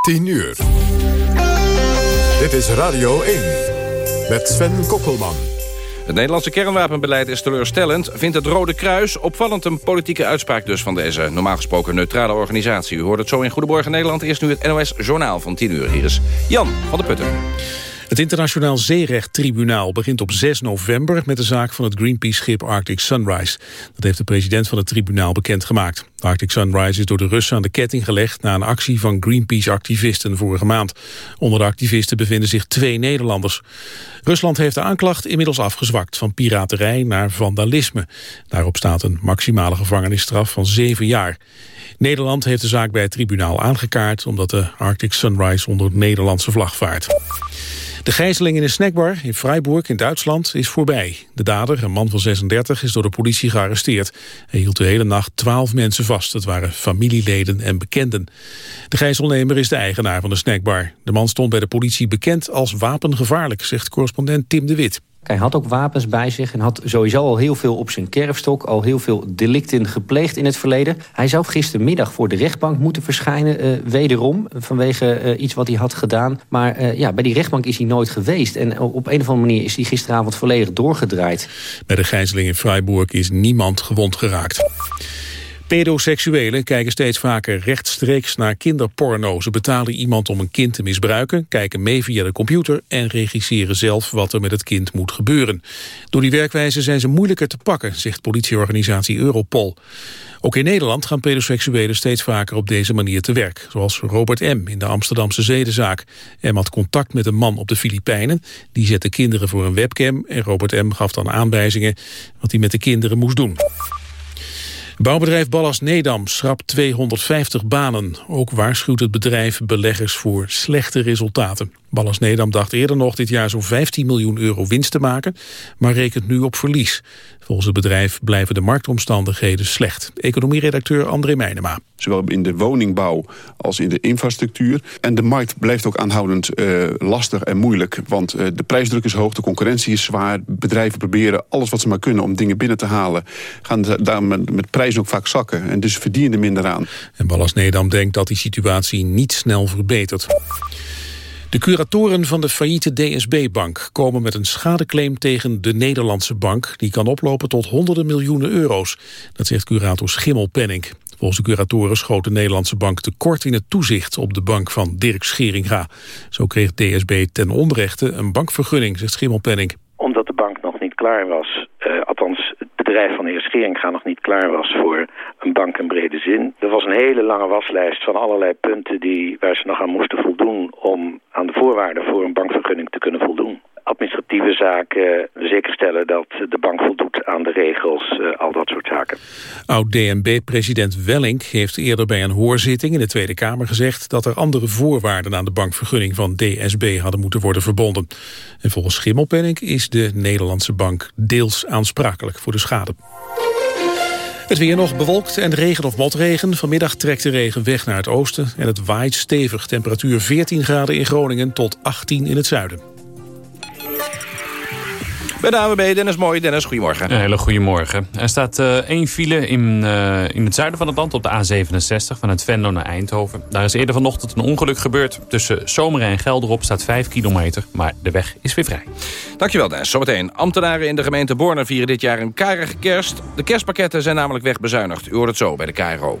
10 uur. Dit is Radio 1 met Sven Kokkelman. Het Nederlandse kernwapenbeleid is teleurstellend, vindt het Rode Kruis. Opvallend een politieke uitspraak dus van deze normaal gesproken neutrale organisatie. U hoort het zo in Goedemorgen Nederland. Eerst nu het NOS Journaal van 10 uur. Hier is Jan van der Putten. Het Internationaal Zeerechttribunaal begint op 6 november... met de zaak van het Greenpeace-schip Arctic Sunrise. Dat heeft de president van het tribunaal bekendgemaakt. Arctic Sunrise is door de Russen aan de ketting gelegd... na een actie van Greenpeace-activisten vorige maand. Onder de activisten bevinden zich twee Nederlanders. Rusland heeft de aanklacht inmiddels afgezwakt... van piraterij naar vandalisme. Daarop staat een maximale gevangenisstraf van zeven jaar. Nederland heeft de zaak bij het tribunaal aangekaart... omdat de Arctic Sunrise onder de Nederlandse vlag vaart. De gijzeling in een snackbar in Freiburg in Duitsland is voorbij. De dader, een man van 36, is door de politie gearresteerd. Hij hield de hele nacht twaalf mensen vast. Het waren familieleden en bekenden. De gijzelnemer is de eigenaar van de snackbar. De man stond bij de politie bekend als wapengevaarlijk, zegt correspondent Tim de Wit. Hij had ook wapens bij zich en had sowieso al heel veel op zijn kerfstok... al heel veel delicten gepleegd in het verleden. Hij zou gistermiddag voor de rechtbank moeten verschijnen, uh, wederom... vanwege uh, iets wat hij had gedaan. Maar uh, ja, bij die rechtbank is hij nooit geweest. En op een of andere manier is hij gisteravond volledig doorgedraaid. Bij de gijzeling in Freiburg is niemand gewond geraakt. Pedoseksuelen kijken steeds vaker rechtstreeks naar kinderporno. Ze betalen iemand om een kind te misbruiken, kijken mee via de computer... en regisseren zelf wat er met het kind moet gebeuren. Door die werkwijze zijn ze moeilijker te pakken, zegt politieorganisatie Europol. Ook in Nederland gaan pedoseksuelen steeds vaker op deze manier te werk. Zoals Robert M. in de Amsterdamse zedenzaak. M had contact met een man op de Filipijnen. Die zette kinderen voor een webcam en Robert M. gaf dan aanwijzingen wat hij met de kinderen moest doen. Bouwbedrijf Ballas Nedam schrapt 250 banen. Ook waarschuwt het bedrijf beleggers voor slechte resultaten. Ballas Nedam dacht eerder nog dit jaar zo'n 15 miljoen euro winst te maken, maar rekent nu op verlies. Volgens het bedrijf blijven de marktomstandigheden slecht. Economieredacteur André Meijnema. Zowel in de woningbouw als in de infrastructuur. En de markt blijft ook aanhoudend uh, lastig en moeilijk. Want uh, de prijsdruk is hoog, de concurrentie is zwaar. Bedrijven proberen alles wat ze maar kunnen om dingen binnen te halen. Gaan daar met, met prijzen ook vaak zakken. En dus verdienen er minder aan. En Ballas Nedam denkt dat die situatie niet snel verbetert. De curatoren van de failliete DSB-bank komen met een schadeclaim tegen de Nederlandse bank. Die kan oplopen tot honderden miljoenen euro's. Dat zegt curator Schimmelpenning. Volgens de curatoren schoot de Nederlandse bank tekort in het toezicht op de bank van Dirk Scheringa. Zo kreeg DSB ten onrechte een bankvergunning, zegt Schimmelpenning. Omdat de bank nog klaar was, uh, althans het bedrijf van de heer Scheringa nog niet klaar was voor een bank in brede zin. Er was een hele lange waslijst van allerlei punten die, waar ze nog aan moesten voldoen om aan de voorwaarden voor een bankvergunning te kunnen voldoen. Administratieve zaken, zekerstellen dat de bank voldoet aan de regels, uh, al dat soort zaken. Oud-DNB-president Wellink heeft eerder bij een hoorzitting in de Tweede Kamer gezegd dat er andere voorwaarden aan de bankvergunning van DSB hadden moeten worden verbonden. En volgens Schimmelpenning is de Nederlandse bank deels aansprakelijk voor de schade. Het weer nog bewolkt en regen of motregen. Vanmiddag trekt de regen weg naar het oosten en het waait stevig. Temperatuur 14 graden in Groningen tot 18 in het zuiden. Bij de AWB Dennis Mooi. Dennis, goedemorgen. Een hele goedemorgen. Er staat uh, één file in, uh, in het zuiden van het land op de A67 van het Venlo naar Eindhoven. Daar is eerder vanochtend een ongeluk gebeurd. Tussen Zomeren en Gelderop staat 5 kilometer, maar de weg is weer vrij. Dankjewel Dennis. Zometeen. Ambtenaren in de gemeente Borne vieren dit jaar een karige kerst. De kerstpakketten zijn namelijk wegbezuinigd. U hoort het zo bij de KRO.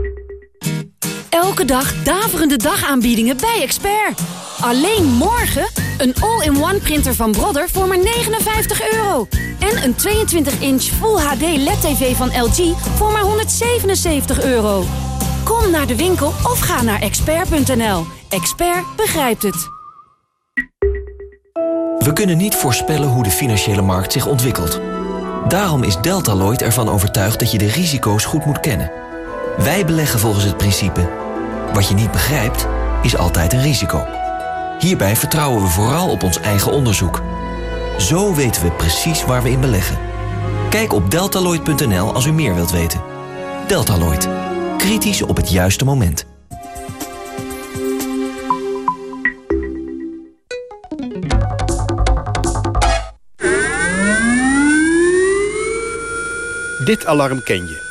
Elke dag daverende dagaanbiedingen bij Expert. Alleen morgen een all-in-one printer van Brother voor maar 59 euro. En een 22-inch Full HD LED-TV van LG voor maar 177 euro. Kom naar de winkel of ga naar expert.nl. Expert begrijpt het. We kunnen niet voorspellen hoe de financiële markt zich ontwikkelt. Daarom is Deltaloid ervan overtuigd dat je de risico's goed moet kennen. Wij beleggen volgens het principe... wat je niet begrijpt, is altijd een risico. Hierbij vertrouwen we vooral op ons eigen onderzoek. Zo weten we precies waar we in beleggen. Kijk op deltaloid.nl als u meer wilt weten. Deltaloid. Kritisch op het juiste moment. Dit alarm ken je.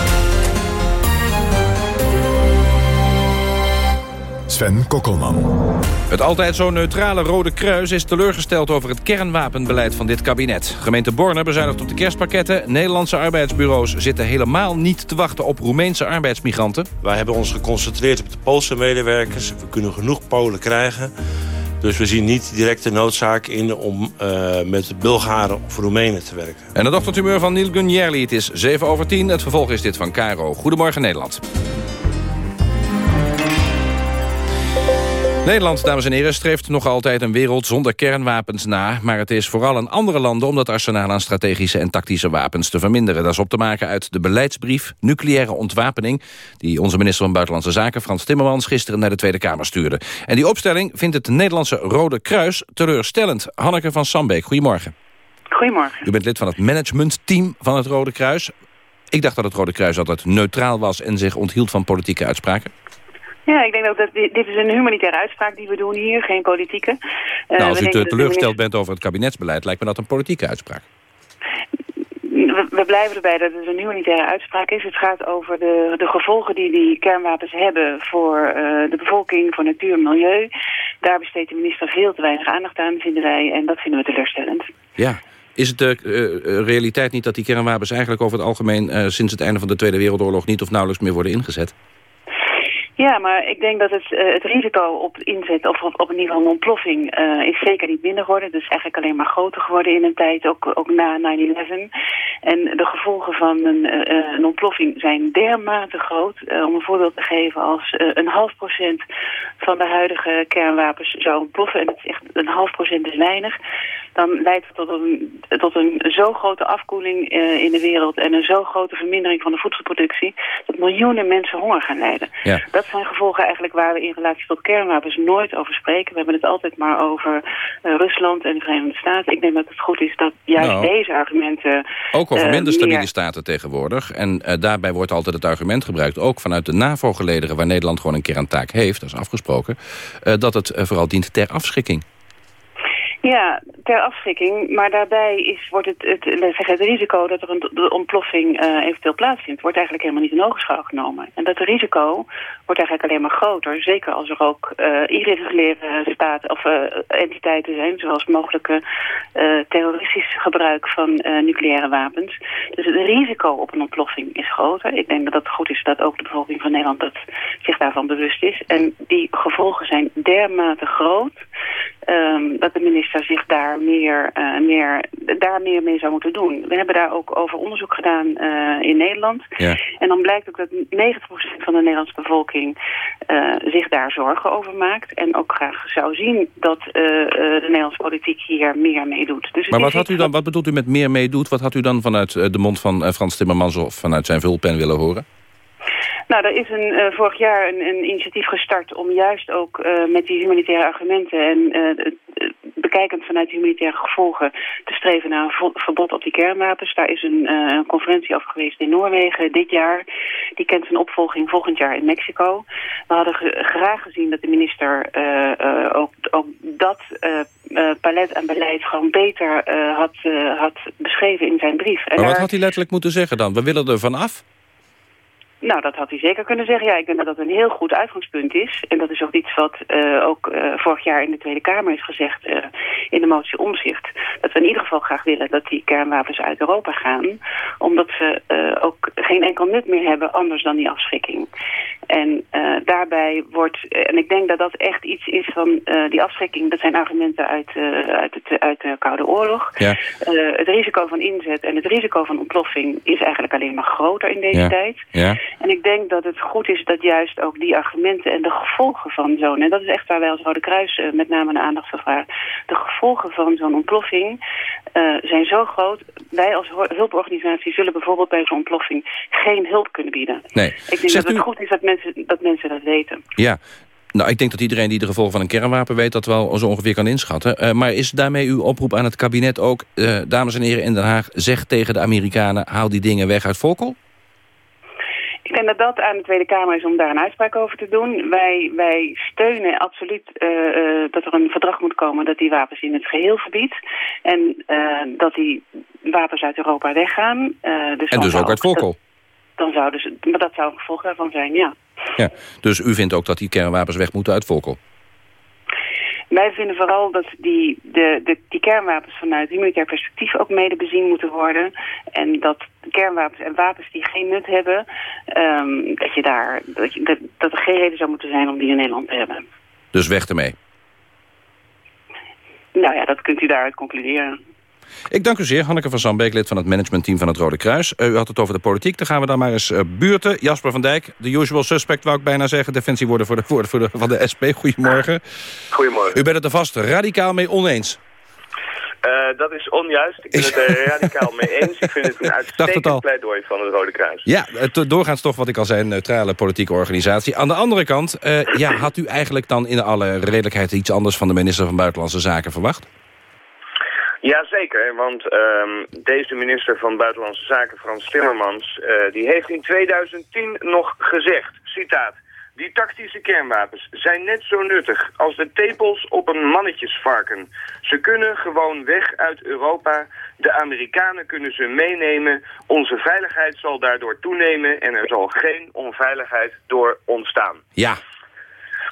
Sven Kokkelman. Het altijd zo neutrale Rode Kruis is teleurgesteld over het kernwapenbeleid van dit kabinet. Gemeente Borne bezuinigt op de kerstpakketten. Nederlandse arbeidsbureaus zitten helemaal niet te wachten op Roemeense arbeidsmigranten. Wij hebben ons geconcentreerd op de Poolse medewerkers. We kunnen genoeg Polen krijgen. Dus we zien niet direct de noodzaak in om uh, met Bulgaren of Roemenen te werken. En het ochtendhumeur van Neil Gunjerli. Het is 7 over 10. Het vervolg is dit van Caro. Goedemorgen Nederland. Nederland, dames en heren, streeft nog altijd een wereld zonder kernwapens na. Maar het is vooral aan andere landen om dat arsenaal aan strategische en tactische wapens te verminderen. Dat is op te maken uit de beleidsbrief Nucleaire Ontwapening... die onze minister van Buitenlandse Zaken, Frans Timmermans, gisteren naar de Tweede Kamer stuurde. En die opstelling vindt het Nederlandse Rode Kruis teleurstellend. Hanneke van Sambeek, goedemorgen. Goedemorgen. U bent lid van het managementteam van het Rode Kruis. Ik dacht dat het Rode Kruis altijd neutraal was en zich onthield van politieke uitspraken. Ja, ik denk ook dat dit, dit is een humanitaire uitspraak die we doen hier, geen politieke. Uh, nou, als u te teleurgesteld bent over het kabinetsbeleid, lijkt me dat een politieke uitspraak. We, we, blijven erbij dat het een humanitaire uitspraak is. Het gaat over de, de gevolgen die die kernwapens hebben voor uh, de bevolking, voor natuur en milieu. Daar besteedt de minister veel te weinig aandacht aan, vinden wij. En dat vinden we teleurstellend. Ja, is het de uh, realiteit niet dat die kernwapens eigenlijk over het algemeen... Uh, sinds het einde van de Tweede Wereldoorlog niet of nauwelijks meer worden ingezet? Ja, maar ik denk dat het, uh, het risico op inzet of op, op ieder geval een ontploffing uh, is zeker niet minder geworden. Dus eigenlijk alleen maar groter geworden in een tijd, ook, ook na 9-11. En de gevolgen van een, uh, een ontploffing zijn dermate groot. om een voorbeeld te geven, als een half procent van de huidige kernwapens zou ontploffen, en het is echt een half procent is weinig, dan leidt het tot een, tot een zo grote afkoeling in de wereld en een zo grote vermindering van de voedselproductie, dat miljoenen mensen honger gaan lijden. Ja. Dat zijn gevolgen eigenlijk waar we in relatie tot kernwapens nooit over spreken. We hebben het altijd maar over uh, Rusland en de Verenigde Staten. Ik denk dat het goed is dat juist nou, deze argumenten... Ook over uh, minder stabiele meer... staten tegenwoordig. En daarbij wordt altijd het argument gebruikt, ook vanuit de NAVO-gelederen... waar Nederland gewoon een keer een taak heeft, dat is afgesproken... dat het vooral dient ter afschrikking. Ja, ter afschrikking. Maar daarbij is, wordt het, het, zeg, het risico dat er een ontploffing uh, eventueel plaatsvindt... wordt eigenlijk helemaal niet in ogenschouw genomen. En dat risico wordt eigenlijk alleen maar groter. Zeker als er ook uh, irreguliere staten of uh, entiteiten zijn... zoals mogelijke terroristisch gebruik van nucleaire wapens. Dus het risico op een ontploffing is groter. Ik denk dat het goed is dat ook de bevolking van Nederland dat zich daarvan bewust is. En die gevolgen zijn dermate groot... Um, dat de minister zich daar meer, uh, meer, daar meer mee zou moeten doen. We hebben daar ook over onderzoek gedaan uh, in Nederland. Ja. En dan blijkt ook dat 90% van de Nederlandse bevolking uh, zich daar zorgen over maakt. En ook graag zou zien dat de Nederlandse politiek hier meer mee doet. Dus maar wat, had u dan, wat bedoelt u met meer meedoet? Wat had u dan vanuit de mond van Frans Timmermans of vanuit zijn vulpen willen horen? Nou, er is een, uh, vorig jaar een, een, initiatief gestart om juist ook uh, met die humanitaire argumenten en uh, bekijkend vanuit de humanitaire gevolgen te streven naar een verbod op die kernwapens. Daar is een, conferentie over geweest in Noorwegen dit jaar. Die kent zijn opvolging volgend jaar in Mexico. We hadden graag gezien dat de minister ook, ook, dat palet aan beleid gewoon beter had, had beschreven in zijn brief. En maar wat had hij letterlijk moeten zeggen dan? We willen er van af? Nou, dat had hij zeker kunnen zeggen. Ja, ik denk dat dat een heel goed uitgangspunt is. En dat is ook iets wat uh, ook uh, vorig jaar in de Tweede Kamer is gezegd uh, in de motie omzicht. Dat we in ieder geval graag willen dat die kernwapens uit Europa gaan. Omdat ze ook geen enkel nut meer hebben anders dan die afschrikking. En daarbij wordt, en ik denk dat dat echt iets is van die afschrikking. Dat zijn argumenten uit, uit, het, uit de Koude Oorlog. Ja. het risico van inzet en het risico van ontploffing is eigenlijk alleen maar groter in deze ja. tijd. Ja. En ik denk dat het goed is dat juist ook die argumenten en de gevolgen van zo'n... en dat is echt waar wij als Rode Kruis met name de aandacht voor vragen... de gevolgen van zo'n ontploffing zijn zo groot. Wij als hulporganisatie zullen bijvoorbeeld bij zo'n ontploffing geen hulp kunnen bieden. Nee. Ik denk Zegt dat het u... goed is dat mensen, dat mensen dat weten. Ja, nou, ik denk dat iedereen die de gevolgen van een kernwapen weet... dat wel zo ongeveer kan inschatten. Uh, maar is daarmee uw oproep aan het kabinet ook... Uh, dames en heren in Den Haag, zeg tegen de Amerikanen... haal die dingen weg uit Volkel? Ik denk dat dat aan de Tweede Kamer is om daar een uitspraak over te doen. Wij, wij steunen absoluut uh, uh, dat er een verdrag moet komen dat die wapens in het geheel verbiedt. En dat die wapens uit Europa weggaan. dus en dus ook uit Volkel? Dan zouden ze, maar dat zou een gevolg daarvan zijn, ja. Ja. Dus u vindt ook dat die kernwapens weg moeten uit Volkel? Wij vinden vooral dat die, de, de, die kernwapens vanuit humanitair perspectief ook mede bezien moeten worden. En dat kernwapens en wapens die geen nut hebben, um, dat, je daar, dat, je, dat, dat er geen reden zou moeten zijn om die in Nederland te hebben. Dus weg ermee? Nou ja, dat kunt u daaruit concluderen. Ik dank u zeer, Hanneke van Zandbeek, lid van het managementteam van het Rode Kruis. Uh, u had het over de politiek, dan gaan we dan maar eens uh, buurten. Jasper van Dijk, de usual suspect wou ik bijna zeggen. Defensie worden voor de, voor de, voor de, van de SP. Goedemorgen. Goedemorgen. U bent het er vast radicaal mee oneens. Uh, dat is onjuist. Ik ben het er radicaal mee eens. Ik vind het een uitstekend pleidooi van het Rode Kruis. Ja, het, doorgaans toch wat ik al zei, een neutrale politieke organisatie. Aan de andere kant, uh, ja, had u eigenlijk dan in alle redelijkheid iets anders van de minister van Buitenlandse Zaken verwacht? Jazeker, want um, deze minister van Buitenlandse Zaken, Frans Timmermans, uh, die heeft in 2010 nog gezegd, citaat, die tactische kernwapens zijn net zo nuttig als de tepels op een mannetjesvarken. Ze kunnen gewoon weg uit Europa. De Amerikanen kunnen ze meenemen. Onze veiligheid zal daardoor toenemen en er zal geen onveiligheid door ontstaan. Ja,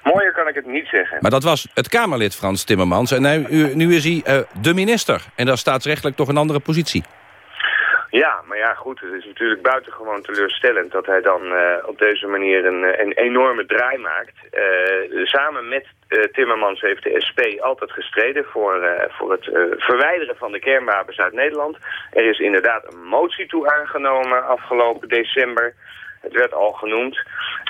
Mooier kan ik het niet zeggen. Maar dat was het Kamerlid Frans Timmermans. En nu, nu is hij uh, de minister. En daar staat rechtelijk toch een andere positie. Ja, maar ja, goed, het is natuurlijk buitengewoon teleurstellend dat hij dan uh, op deze manier een, een enorme draai maakt. Uh, samen met uh, Timmermans heeft de SP altijd gestreden voor, voor het verwijderen van de kernwapens uit Nederland. Er is inderdaad een motie toe aangenomen afgelopen december. Het werd al genoemd.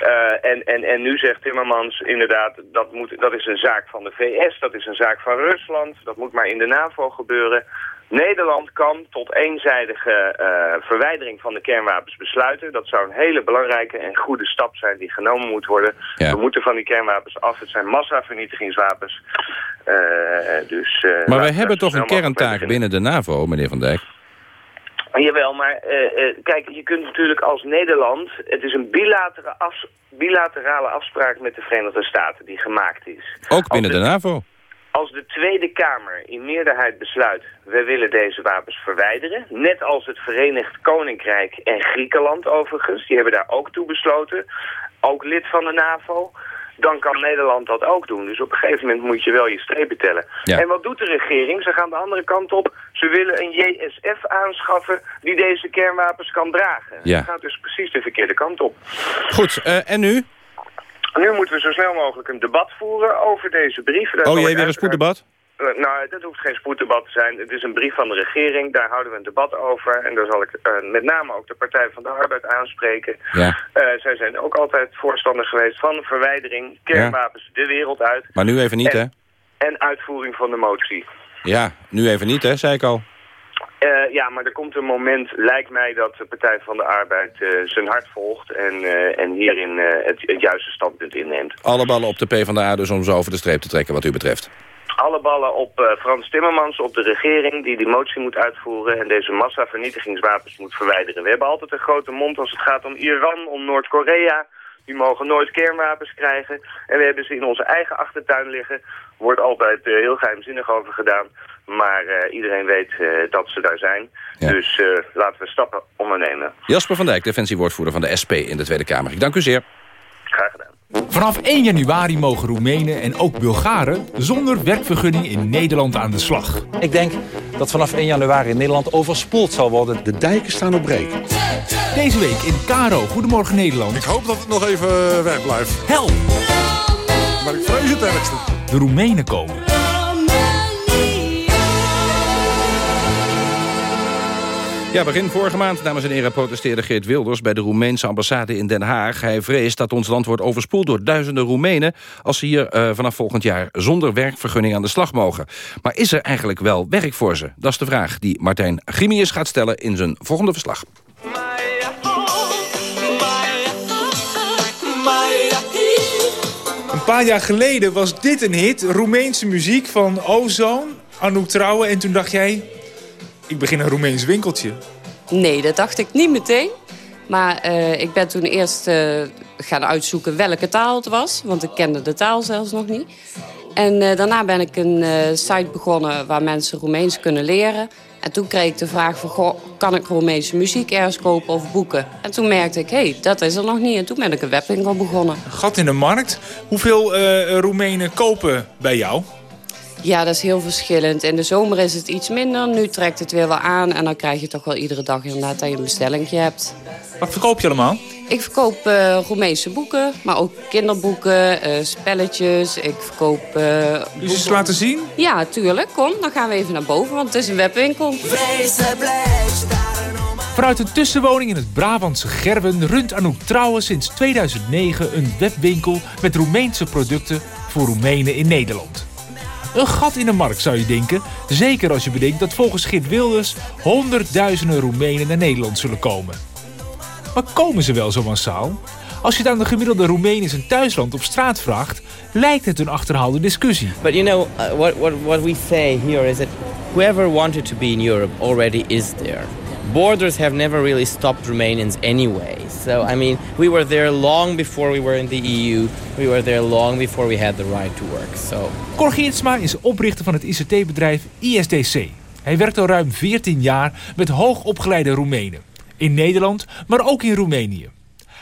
Uh, en, en, en nu zegt Timmermans inderdaad, dat, moet, dat is een zaak van de VS, dat is een zaak van Rusland, dat moet maar in de NAVO gebeuren. Nederland kan tot eenzijdige uh, verwijdering van de kernwapens besluiten. Dat zou een hele belangrijke en goede stap zijn die genomen moet worden. Ja. We moeten van die kernwapens af. Het zijn massavernietigingswapens. Uh, dus, maar wij hebben toch een kerntaak binnen de NAVO, meneer Van Dijk? Jawel, maar uh, uh, kijk, je kunt natuurlijk als Nederland... Het is een bilaterale, bilaterale afspraak met de Verenigde Staten die gemaakt is. Ook binnen de, de, NAVO? Als de Tweede Kamer in meerderheid besluit... we willen deze wapens verwijderen... net als het Verenigd Koninkrijk en Griekenland overigens... die hebben daar ook toe besloten... ook lid van de NAVO dan kan Nederland dat ook doen. Dus op een gegeven moment moet je wel je strepen tellen. Ja. En wat doet de regering? Ze gaan de andere kant op. Ze willen een JSF aanschaffen die deze kernwapens kan dragen. Ja. Dat gaat dus precies de verkeerde kant op. Goed, uh, en nu? Nu moeten we zo snel mogelijk een debat voeren over deze brief. Daar oh jee, weer een spoeddebat? Uh, nou, dat hoeft geen spoeddebat te zijn. Het is een brief van de regering, daar houden we een debat over. En daar zal ik uh, met name ook de Partij van de Arbeid aanspreken. Ja. Uh, zij zijn ook altijd voorstander geweest van verwijdering, kernwapens ja. de wereld uit. Maar nu even niet, en, hè? En uitvoering van de motie. Ja, nu even niet, hè, zei ik al. Uh, ja, maar er komt een moment, lijkt mij, dat de Partij van de Arbeid eh, zijn hart volgt en, uh, en hierin het, het, juiste standpunt inneemt. Alle ballen op de PvdA dus om ze over de streep te trekken wat u betreft? Alle ballen op Frans Timmermans, op de regering die die motie moet uitvoeren en deze massavernietigingswapens moet verwijderen. We hebben altijd een grote mond als het gaat om Iran, om Noord-Korea. Die mogen nooit kernwapens krijgen. En we hebben ze in onze eigen achtertuin liggen. Wordt altijd heel geheimzinnig over gedaan. Maar uh, iedereen weet uh, dat ze daar zijn. Ja. Dus laten we stappen ondernemen. Jasper van Dijk, defensiewoordvoerder van de SP in de Tweede Kamer. Ik dank u zeer. Graag gedaan. Vanaf 1 januari mogen Roemenen en ook Bulgaren zonder werkvergunning in Nederland aan de slag. Ik denk dat vanaf 1 januari Nederland overspoeld zal worden. De dijken staan op breken. Deze week in Caro, Goedemorgen Nederland. Ik hoop dat het nog even weg blijft. Help! Maar ik vrees het ergste. De Roemenen komen. Ja, begin vorige maand, dames en heren, protesteerde Geert Wilders... bij de Roemeense ambassade in Den Haag. Hij vreest dat ons land wordt overspoeld door duizenden Roemenen... als ze hier uh, vanaf volgend jaar zonder werkvergunning aan de slag mogen. Maar is er eigenlijk wel werk voor ze? Dat is de vraag die Martijn Grimius gaat stellen in zijn volgende verslag. Een paar jaar geleden was dit een hit, Roemeense muziek van Ozone, Anouk Trouwen. En toen dacht jij, ik begin een Roemeens winkeltje. Nee, dat dacht ik niet meteen. Maar uh, ik ben toen eerst uh, gaan uitzoeken welke taal het was. Want ik kende de taal zelfs nog niet. En uh, daarna ben ik een site begonnen waar mensen Roemeens kunnen leren. En toen kreeg ik de vraag van, goh, kan ik Roemeense muziek ergens kopen of boeken? En toen merkte ik, hé, hey, dat is er nog niet. En toen ben ik een webwinkel begonnen. Gat in de markt. Hoeveel Roemenen kopen bij jou? Ja, dat is heel verschillend. In de zomer is het iets minder. Nu trekt het weer wel aan. En dan krijg je toch wel iedere dag inderdaad dat je een bestellingje hebt. Wat verkoop je allemaal? Ik verkoop uh, Roemeense boeken, maar ook kinderboeken, uh, spelletjes. Ik verkoop... Uh, dus eens laten zien? Ja, tuurlijk. Kom, dan gaan we even naar boven, want het is een webwinkel. Vanuit een tussenwoning in het Brabantse Gerwen runt Anouk Trouwen sinds 2009 een webwinkel met Roemeense producten voor Roemenen in Nederland. Een gat in de markt zou je denken. Zeker als je bedenkt dat volgens Geert Wilders honderdduizenden Roemenen naar Nederland zullen komen. Maar komen ze wel zo massaal? Als je het aan de gemiddelde Roemeen in zijn thuisland op straat vraagt, lijkt het een achterhaalde discussie. But you know, uh, what, what, what we say here is that whoever wanted to be in Europe already is there. Borders have never really stopped Romanians anyway. So, I mean, we were there long before we were in the EU. We were there long before we had the right to work. So. Cor Geertsma is oprichter van het ICT-bedrijf ISDC. Hij werkt al ruim 14 jaar met hoogopgeleide Roemenen. In Nederland, maar ook in Roemenië.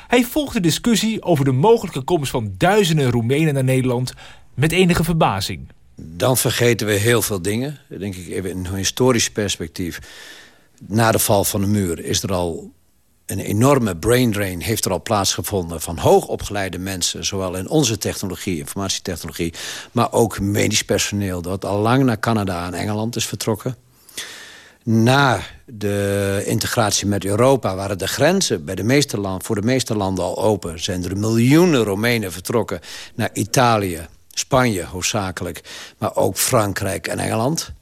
Hij volgt de discussie over de mogelijke komst van duizenden Roemenen naar Nederland met enige verbazing. Dan vergeten we heel veel dingen. Denk ik even in een historisch perspectief. Na de val van de muur is er al een enorme brain drain heeft er al plaatsgevonden... van hoogopgeleide mensen, zowel in onze technologie, informatietechnologie... maar ook medisch personeel, dat al lang naar Canada en Engeland is vertrokken. Na de integratie met Europa waren de grenzen bij de meeste land, voor de meeste landen al open. Zijn er miljoenen Roemenen vertrokken naar Italië, Spanje hoofdzakelijk... maar ook Frankrijk en Engeland.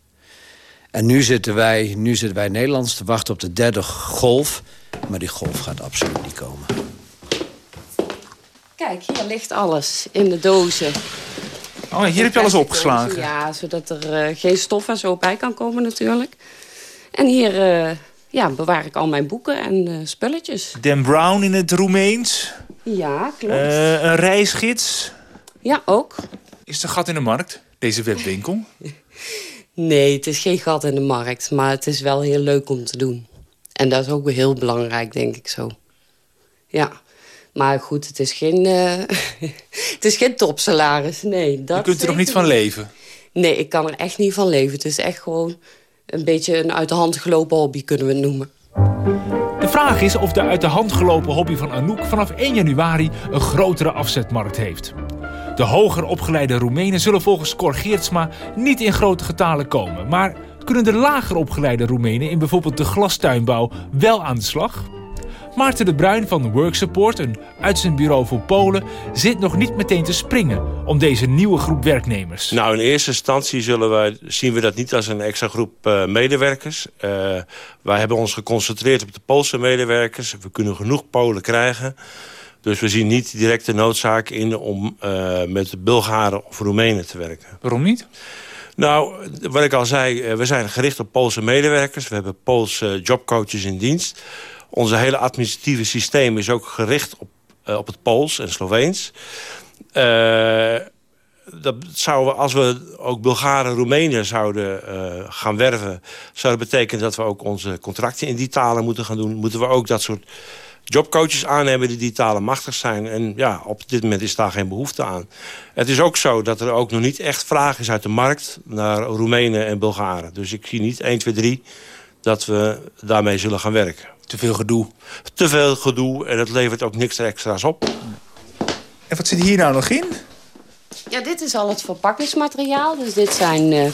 En nu zitten wij, nu zitten wij Nederlands te wachten op de derde golf... Maar die golf gaat absoluut niet komen. Kijk, hier ligt alles in de dozen. Oh, hier heb je alles opgeslagen? ja, zodat er uh, geen stof en zo bij kan komen natuurlijk. En hier uh, ja, bewaar ik al mijn boeken en uh, spulletjes. Dan Brown in het Roemeens. Ja, klopt. een reisgids. Ja, ook. Is er gat in de markt, deze webwinkel? nee, het is geen gat in de markt. Maar het is wel heel leuk om te doen. En dat is ook heel belangrijk, denk ik zo. Ja. Maar goed, het is geen, uh, het is geen topsalaris. Nee, dat Je kunt er nog niet van leven? Nee, ik kan er echt niet van leven. Het is echt gewoon een beetje een uit de hand gelopen hobby, kunnen we het noemen. De vraag is of de uit de hand gelopen hobby van Anouk... vanaf 1 januari een grotere afzetmarkt heeft. De hoger opgeleide Roemenen zullen volgens Cor Geertsma niet in grote getalen komen. Maar kunnen de lager opgeleide Roemenen in bijvoorbeeld de glastuinbouw wel aan de slag? Maarten de Bruin van Work Support, een uitzendbureau voor Polen... zit nog niet meteen te springen om deze nieuwe groep werknemers. Nou, in eerste instantie zullen wij, zien we dat niet als een extra groep uh, medewerkers. Uh, wij hebben ons geconcentreerd op de Poolse medewerkers. We kunnen genoeg Polen krijgen... Dus we zien niet direct de noodzaak in om uh, met Bulgaren of Roemenen te werken. Waarom niet? Nou, wat ik al zei, we zijn gericht op Poolse medewerkers. We hebben Poolse jobcoaches in dienst. Onze hele administratieve systeem is ook gericht op, uh, op het Pools en Sloveens. Uh, dat zouden we, als we ook Bulgaren en Roemenen zouden uh, gaan werven... zou dat betekenen dat we ook onze contracten in die talen moeten gaan doen. Moeten we ook dat soort jobcoaches aannemen die die talen machtig zijn. En ja, op dit moment is daar geen behoefte aan. Het is ook zo dat er ook nog niet echt vraag is uit de markt... naar Roemenen en Bulgaren. Dus ik zie niet 1, 2, 3 dat we daarmee zullen gaan werken. Te veel gedoe. Te veel gedoe en het levert ook niks extra's op. En wat zit hier nou nog in? Ja, dit is al het verpakkingsmateriaal. Dus dit zijn uh,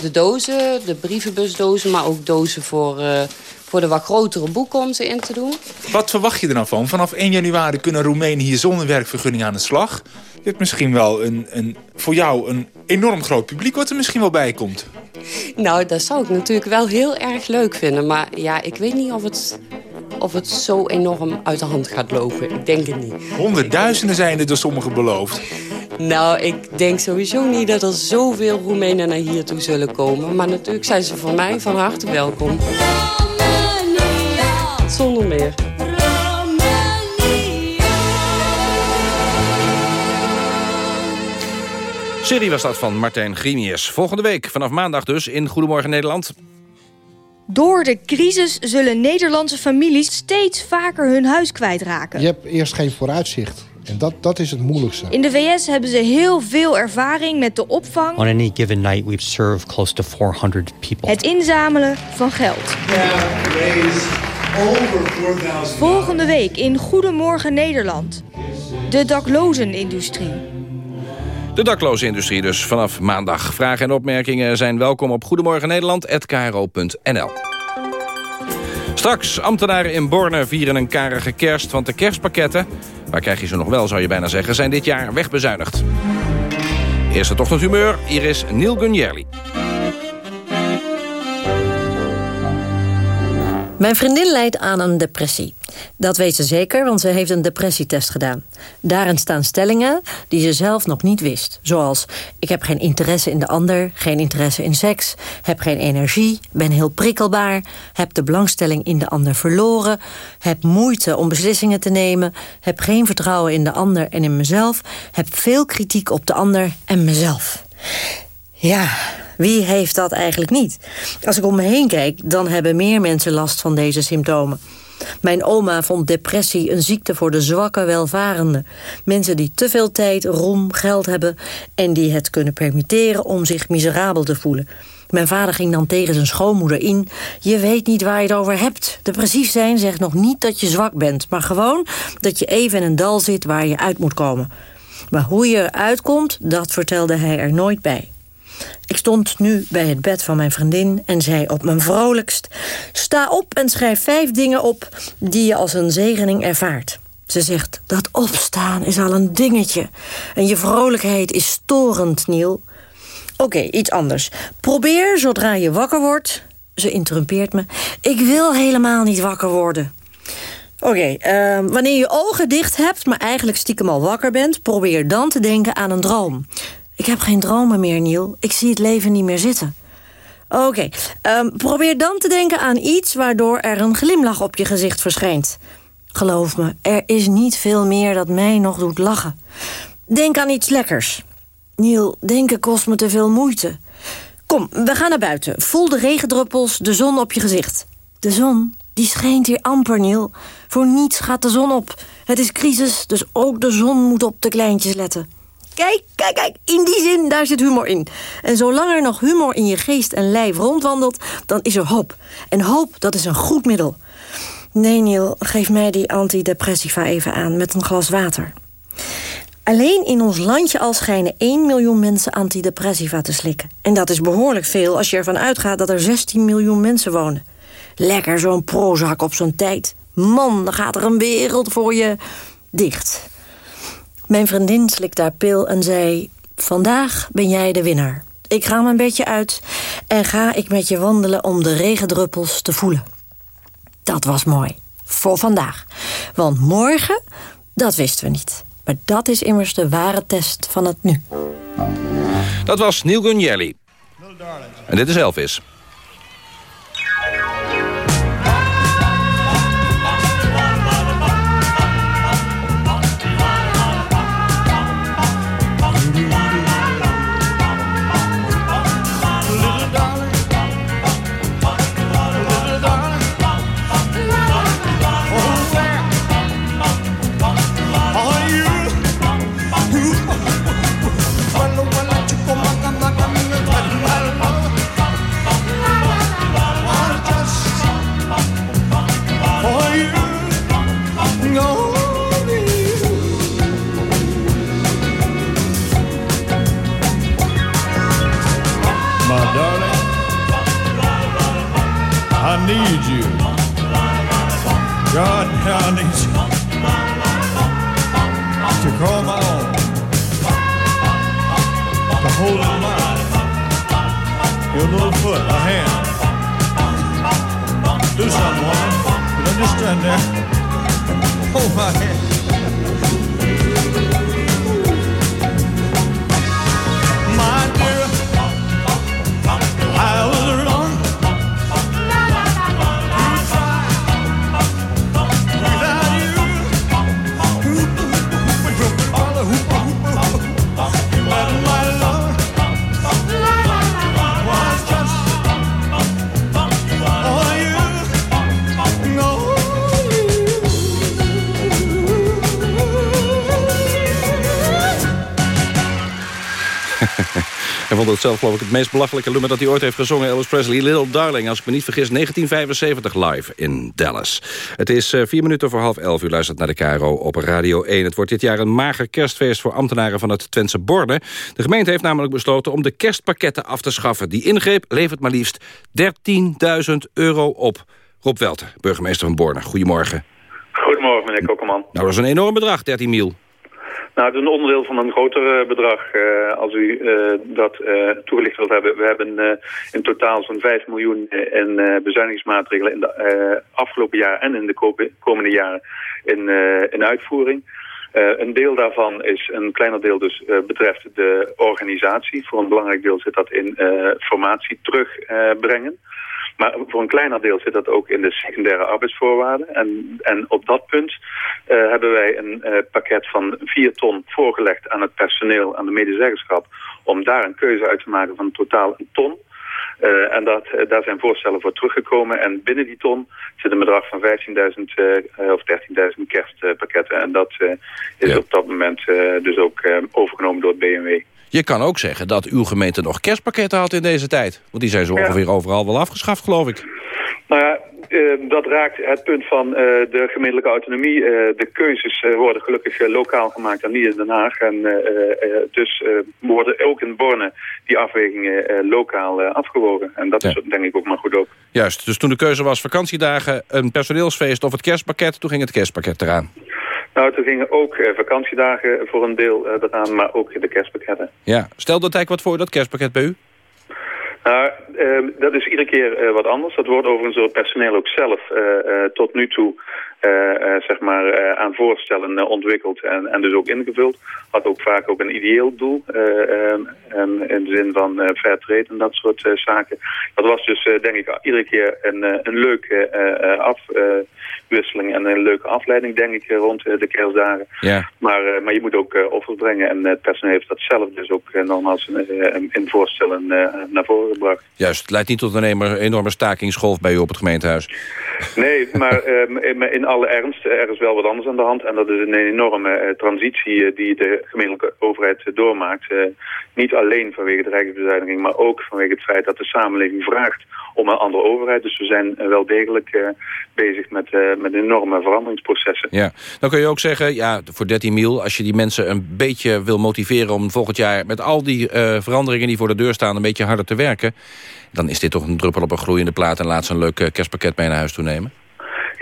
de dozen, de brievenbusdozen... maar ook dozen voor, uh, voor de wat grotere boeken om ze in te doen. Wat verwacht je er nou van? Vanaf 1 januari kunnen Roemenen hier zonder werkvergunning aan de slag. Je hebt misschien wel een, een, voor jou een enorm groot publiek... wat er misschien wel bij komt. Nou, dat zou ik natuurlijk wel heel erg leuk vinden. Maar ja, ik weet niet of het, of het zo enorm uit de hand gaat lopen. Ik denk het niet. Honderdduizenden zijn er door sommigen beloofd. Nou, ik denk sowieso niet dat er zoveel Roemenen naar hier toe zullen komen. Maar natuurlijk zijn ze voor mij van harte welkom. Zonder meer. Serie was dat van Martijn Grimius. Volgende week, vanaf maandag dus, in Goedemorgen Nederland. Door de crisis zullen Nederlandse families steeds vaker hun huis kwijtraken. Je hebt eerst geen vooruitzicht. En dat, dat is het moeilijkste. In de VS hebben ze heel veel ervaring met de opvang. On any given night we've served close to 400 people. Het inzamelen van geld. Volgende week in Goedemorgen Nederland. De daklozenindustrie. De dakloze industrie dus vanaf maandag. Vragen en opmerkingen zijn welkom op goedemorgennederland.kro.nl. Straks, ambtenaren in Borne vieren een karige kerst... want de kerstpakketten, waar krijg je ze nog wel zou je bijna zeggen... zijn dit jaar wegbezuinigd. Eerste ochtendhumeur, hier is Neil Gunjerli. Mijn vriendin leidt aan een depressie. Dat weet ze zeker, want ze heeft een depressietest gedaan. Daarin staan stellingen die ze zelf nog niet wist. Zoals, ik heb geen interesse in de ander, geen interesse in seks... heb geen energie, ben heel prikkelbaar... heb de belangstelling in de ander verloren... heb moeite om beslissingen te nemen... heb geen vertrouwen in de ander en in mezelf... heb veel kritiek op de ander en mezelf. Ja, wie heeft dat eigenlijk niet? Als ik om me heen kijk, dan hebben meer mensen last van deze symptomen. Mijn oma vond depressie een ziekte voor de zwakke welvarenden. Mensen die te veel tijd, roem, geld hebben... en die het kunnen permitteren om zich miserabel te voelen. Mijn vader ging dan tegen zijn schoonmoeder in. Je weet niet waar je het over hebt. Depressief zijn zegt nog niet dat je zwak bent... maar gewoon dat je even in een dal zit waar je uit moet komen. Maar hoe je eruit komt, dat vertelde hij er nooit bij. Ik stond nu bij het bed van mijn vriendin en zei op mijn vrolijkst... sta op en schrijf vijf dingen op die je als een zegening ervaart. Ze zegt, dat opstaan is al een dingetje. En je vrolijkheid is storend, Niel. Oké, iets anders. Probeer zodra je wakker wordt... Ze interrumpeert me. Ik wil helemaal niet wakker worden. Oké, uh, wanneer je ogen dicht hebt, maar eigenlijk stiekem al wakker bent... probeer dan te denken aan een droom. Ik heb geen dromen meer, Niel. Ik zie het leven niet meer zitten. Oké, um, probeer dan te denken aan iets... waardoor er een glimlach op je gezicht verschijnt. Geloof me, er is niet veel meer dat mij nog doet lachen. Denk aan iets lekkers. Niel, denken kost me te veel moeite. Kom, we gaan naar buiten. Voel de regendruppels, de zon op je gezicht. De zon, die schijnt hier amper, Niel. Voor niets gaat de zon op. Het is crisis, dus ook de zon moet op de kleintjes letten. Kijk, kijk, kijk, in die zin, daar zit humor in. En zolang er nog humor in je geest en lijf rondwandelt... dan is er hoop. En hoop, dat is een goed middel. Nee, Neil, geef mij die antidepressiva even aan met een glas water. Alleen in ons landje al schijnen 1 miljoen mensen antidepressiva te slikken. En dat is behoorlijk veel als je ervan uitgaat dat er 16 miljoen mensen wonen. Lekker zo'n Prozac op zo'n tijd. Man, dan gaat er een wereld voor je dicht. Mijn vriendin slikte haar pil en zei... Vandaag ben jij de winnaar. Ik ga mijn bedje uit en ga ik met je wandelen om de regendruppels te voelen. Dat was mooi. Voor vandaag. Want morgen, dat wisten we niet. Maar dat is immers de ware test van het nu. Dat was Neil Gunjelli. En dit is Elvis. Hold in mind your little foot, a hand. Do something, woman. You stand there. Hold my hand. Hij vond het zelf geloof ik het meest belachelijke nummer dat hij ooit heeft gezongen. Elvis Presley, Little Darling, als ik me niet vergis, 1975 live in Dallas. Het is eh, vier minuten voor half elf. U luistert naar de KRO op Radio 1. Het wordt dit jaar een mager kerstfeest voor ambtenaren van het Twentse Borden. De gemeente heeft namelijk besloten om de kerstpakketten af te schaffen. Die ingreep levert maar liefst 13.000 euro op. Rob Welter, burgemeester van Borne. Goedemorgen. Goedemorgen, meneer Kokkerman. Nou, dat is een enorm bedrag, 13 mil. Nou, het is een onderdeel van een groter eh, bedrag. eh, als u eh, dat toegelicht wilt hebben. We hebben in totaal zo'n 5 miljoen in bezuinigingsmaatregelen in de afgelopen jaar en in de ko- komende jaren in, in uitvoering. Een deel daarvan is, een kleiner deel dus, betreft de organisatie. Voor een belangrijk deel zit dat in eh, formatie terugbrengen. Maar voor een kleiner deel zit dat ook in de secundaire arbeidsvoorwaarden. En, en op dat punt eh, hebben wij een eh, pakket van 4 ton voorgelegd aan het personeel, aan de medezeggenschap, om daar een keuze uit te maken van totaal een ton. Eh, en dat, daar zijn voorstellen voor teruggekomen. En binnen die ton zit een bedrag van 15.000 eh, of 13.000 kerstpakketten. En dat is op dat moment dus ook overgenomen door het BMW. Je kan ook zeggen dat uw gemeente nog kerstpakketten had in deze tijd. Want die zijn zo ongeveer overal wel afgeschaft, geloof ik. Nou ja, eh, dat raakt het punt van eh, de gemeentelijke autonomie. Eh, de keuzes worden gelukkig lokaal gemaakt en niet in Den Haag. En dus worden ook in Borne die afwegingen lokaal afgewogen. En dat is denk ik ook maar goed ook. Juist, dus toen de keuze was vakantiedagen, een personeelsfeest of het kerstpakket... toen ging het kerstpakket eraan. Nou, toen gingen ook eh, vakantiedagen voor een deel eh, eraan, maar ook de kerstpakketten. Ja, stel dat eigenlijk wat voor dat kerstpakket bij u? Nou, ehm, dat is iedere keer eh, wat anders. Dat wordt overigens door het personeel ook zelf eh, eh, tot nu toe eh, eh, zeg maar, eh, aan voorstellen eh, ontwikkeld en, en dus ook ingevuld. Had ook vaak ook een ideeel doel, eh, en in de zin van eh fair trade en dat soort eh, zaken. Dat was dus eh, denk ik iedere keer een, eh, een leuke eh, eh, afwisseling en een leuke afleiding denk ik eh, rond eh, de kerstdagen. Ja. Maar, eh, maar je moet ook eh, offers brengen en het personeel heeft dat zelf dus ook nogmaals eh, in voorstellen eh, naar voren gebracht. Juist, het leidt niet tot een enorme, stakingsgolf bij u op het gemeentehuis. Nee, maar in- in alle er is wel wat anders aan de hand. En dat is een enorme eh, transitie eh, die de gemeentelijke overheid eh, doormaakt. Niet alleen vanwege de rijksbezuiniging, maar ook vanwege het feit dat de samenleving vraagt om een andere overheid. Dus we zijn wel degelijk bezig met, met enorme veranderingsprocessen. Ja, dan kun je ook zeggen, ja, voor 13 mil... als je die mensen een beetje wil motiveren om volgend jaar... met al die veranderingen die voor de deur staan... een beetje harder te werken... dan is dit toch een druppel op een gloeiende plaat... en laat ze een leuk kerstpakket mee naar huis toe nemen.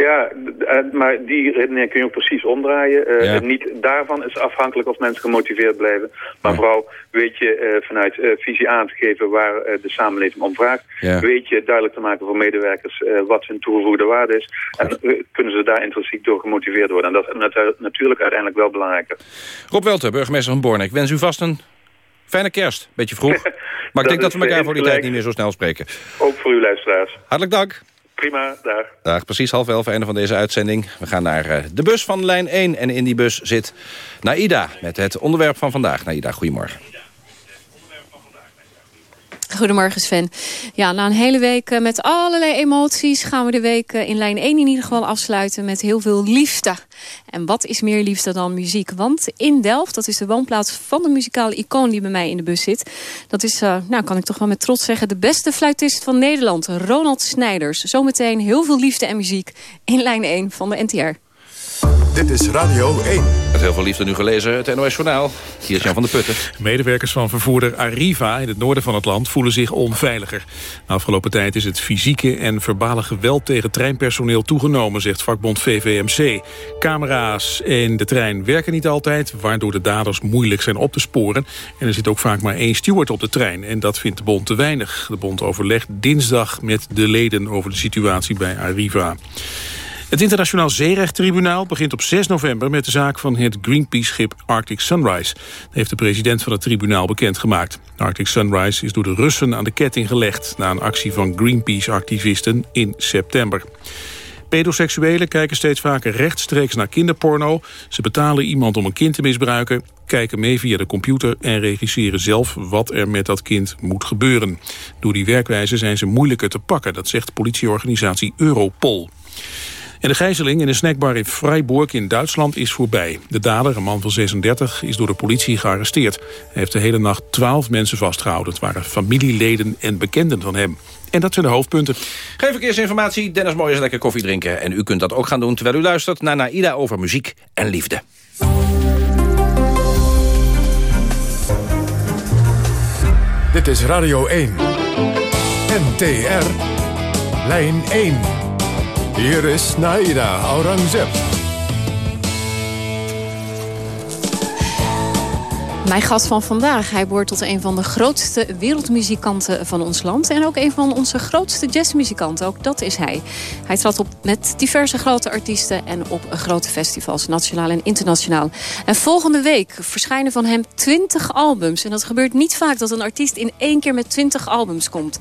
Ja, eh, maar die redenering kun je ook precies omdraaien. Eh, Ja. Niet daarvan is afhankelijk of mensen gemotiveerd blijven. Maar vooral weet je eh, vanuit visie aan te geven waar de samenleving om vraagt. Ja. Weet je duidelijk te maken voor medewerkers wat hun toegevoegde waarde is. En kunnen ze daar intrinsiek door gemotiveerd worden. En dat is natu- natuurlijk uiteindelijk wel belangrijker. Rob Welter, burgemeester van Borne. Ik wens u vast een fijne kerst. Beetje vroeg. Maar ik denk dat we elkaar voor die tijd niet meer zo snel spreken. Ook voor uw luisteraars. Hartelijk dank. Prima, dag. Dag, precies half elf, einde van deze uitzending. We gaan naar eh, de bus van lijn 1. En in die bus zit Naida met het onderwerp van vandaag. Naida, goedemorgen. Goedemorgen Sven. Ja, na een hele week eh, met allerlei emoties gaan we de week eh, in lijn 1 in ieder geval afsluiten met heel veel liefde. En wat is meer liefde dan muziek? Want in Delft, dat is de woonplaats van de muzikale icoon die bij mij in de bus zit. Dat is, eh, nou kan ik toch wel met trots zeggen, de beste fluitist van Nederland, Ronald Snijders. Zometeen heel veel liefde en muziek in lijn 1 van de NTR. Dit is Radio 1. Met heel veel liefde nu gelezen, het NOS Journaal. Hier is Jan van der Putten. Medewerkers van vervoerder Arriva in het noorden van het land voelen zich onveiliger. De afgelopen tijd is het fysieke en verbale geweld tegen treinpersoneel toegenomen, zegt vakbond VVMC. Camera's in de trein werken niet altijd, waardoor de daders moeilijk zijn op te sporen. En er zit ook vaak maar één steward op de trein en dat vindt de bond te weinig. De bond overlegt dinsdag met de leden over de situatie bij Arriva. Het internationaal zeerechttribunaal begint op 6 november met de zaak van het Greenpeace-schip Arctic Sunrise. Dat heeft de president van het tribunaal bekendgemaakt. Arctic Sunrise is door de Russen aan de ketting gelegd na een actie van Greenpeace-activisten in september. Pedoseksuelen kijken steeds vaker rechtstreeks naar kinderporno. Ze betalen iemand om een kind te misbruiken, kijken mee via de computer... en regisseren zelf wat er met dat kind moet gebeuren. Door die werkwijze zijn ze moeilijker te pakken, dat zegt politieorganisatie Europol. En de gijzeling in een snackbar in Freiburg in Duitsland is voorbij. De dader, een man van 36, is door de politie gearresteerd. Hij heeft de hele nacht 12 mensen vastgehouden. Het waren familieleden en bekenden van hem. En dat zijn de hoofdpunten. Geen verkeersinformatie, Dennis Mooi is lekker koffie drinken. En u kunt dat ook gaan doen terwijl u luistert naar Naida over muziek en liefde. Dit is Radio 1. NTR. Lijn 1. Hier is Naida Aurangzeb. Mijn gast van vandaag, hij behoort tot een van de grootste wereldmuzikanten van ons land. En ook een van onze grootste jazzmuzikanten, ook dat is hij. Hij trad op met diverse grote artiesten en op grote festivals, nationaal en internationaal. En volgende week verschijnen van hem 20 albums. En dat gebeurt niet vaak dat een artiest in één keer met 20 albums komt.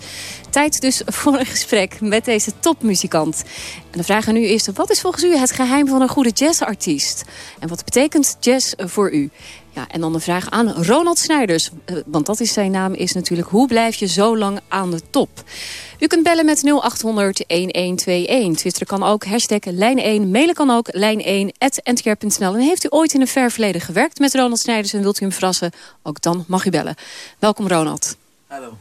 Tijd dus voor een gesprek met deze topmuzikant. En de vraag aan u is, wat is volgens u het geheim van een goede jazzartiest? En wat betekent jazz voor u? Ja, en dan de vraag aan Ronald Snijders. eh, Want dat is zijn naam, is natuurlijk... hoe blijf je zo lang aan de top? U kunt bellen met 0800-1121. Twitter kan ook, hashtag lijn1. Mailen kan ook, lijn1.ntr.nl. En heeft u ooit in een ver verleden gewerkt met Ronald Snijders... en wilt u hem verrassen? Ook dan mag u bellen. Welkom, Ronald. Hallo.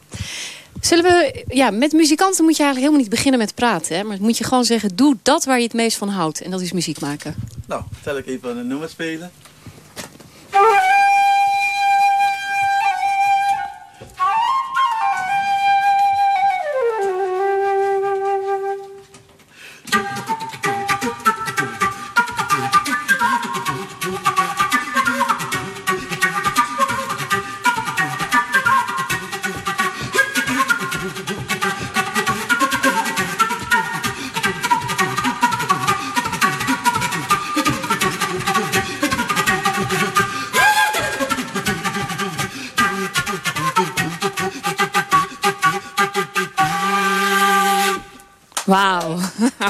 Zullen we... Ja, met muzikanten moet je eigenlijk helemaal niet beginnen met praten. Hè? Maar moet je gewoon zeggen, doe dat waar je het meest van houdt. En dat is muziek maken. Nou, zal ik even een nummer spelen. Woo! Wauw.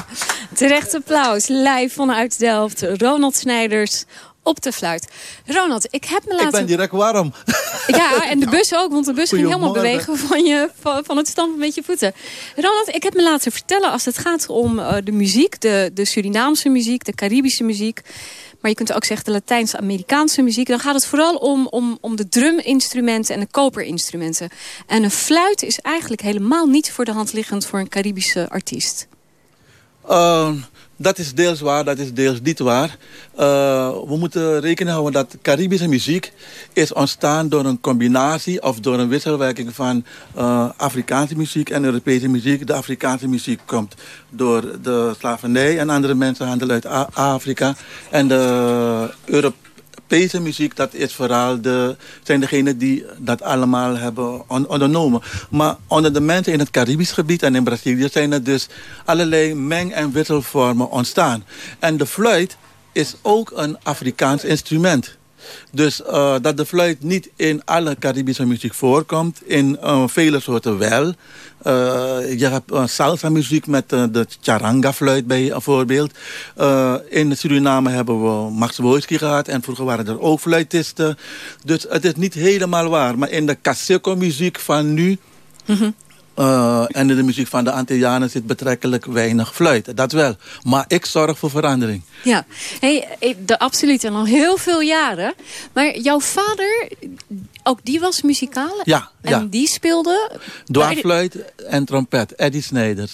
Terecht applaus. Live vanuit Delft. Ronald Snijders op de fluit. Ronald, ik heb me laten... Ik ben direct warm. Ja, en de bus ook, want de bus ging helemaal bewegen van, je, van, van het stampen met je voeten. Ronald, ik heb me laten vertellen als het gaat om eh, de muziek, de, de Surinaamse muziek, de Caribische muziek, maar je kunt ook zeggen de Latijns-Amerikaanse muziek, dan gaat het vooral om, om, om de druminstrumenten en de koperinstrumenten. En een fluit is eigenlijk helemaal niet voor de hand liggend voor een Caribische artiest. Uh, dat is deels waar, dat is deels niet waar. Uh, we moeten rekening houden dat Caribische muziek is ontstaan door een combinatie of door een wisselwerking van uh, Afrikaanse muziek en Europese muziek. De Afrikaanse muziek komt door de slavernij en andere mensenhandel uit Afrika. En de Europese Europese muziek, dat is vooral de, zijn degenen die dat allemaal hebben ondernomen. Maar onder de mensen in het Caribisch gebied en in Brazilië zijn er dus allerlei meng- en wisselvormen ontstaan. En de fluit is ook een Afrikaans instrument. Dus uh, dat de fluit niet in alle Caribische muziek voorkomt. In uh, vele soorten wel. Uh, je hebt salsa muziek met de charanga fluit bijvoorbeeld. in Suriname hebben we Max Wojski gehad. En vroeger waren er ook fluitisten. Dus het is niet helemaal waar. Maar in de caseco muziek van nu... Mm uh, en in de muziek van de Antillianen zit betrekkelijk weinig fluit. Dat wel. Maar ik zorg voor verandering. Ja, hey, de, absoluut. En al heel veel jaren. Maar jouw vader, ook die was muzikaal? Ja. En ja. die speelde... Dwarfluit en trompet. Eddie Snijders.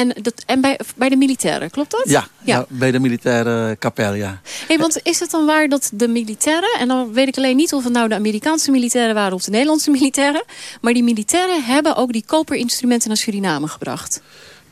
En, dat, en bij, bij de militairen, klopt dat? Ja, ja. bij de militaire kapel, ja. Hey, want is het dan waar dat de militairen... en dan weet ik alleen niet of het nou de Amerikaanse militairen waren... of de Nederlandse militairen... maar die militairen hebben ook die koperinstrumenten naar Suriname gebracht?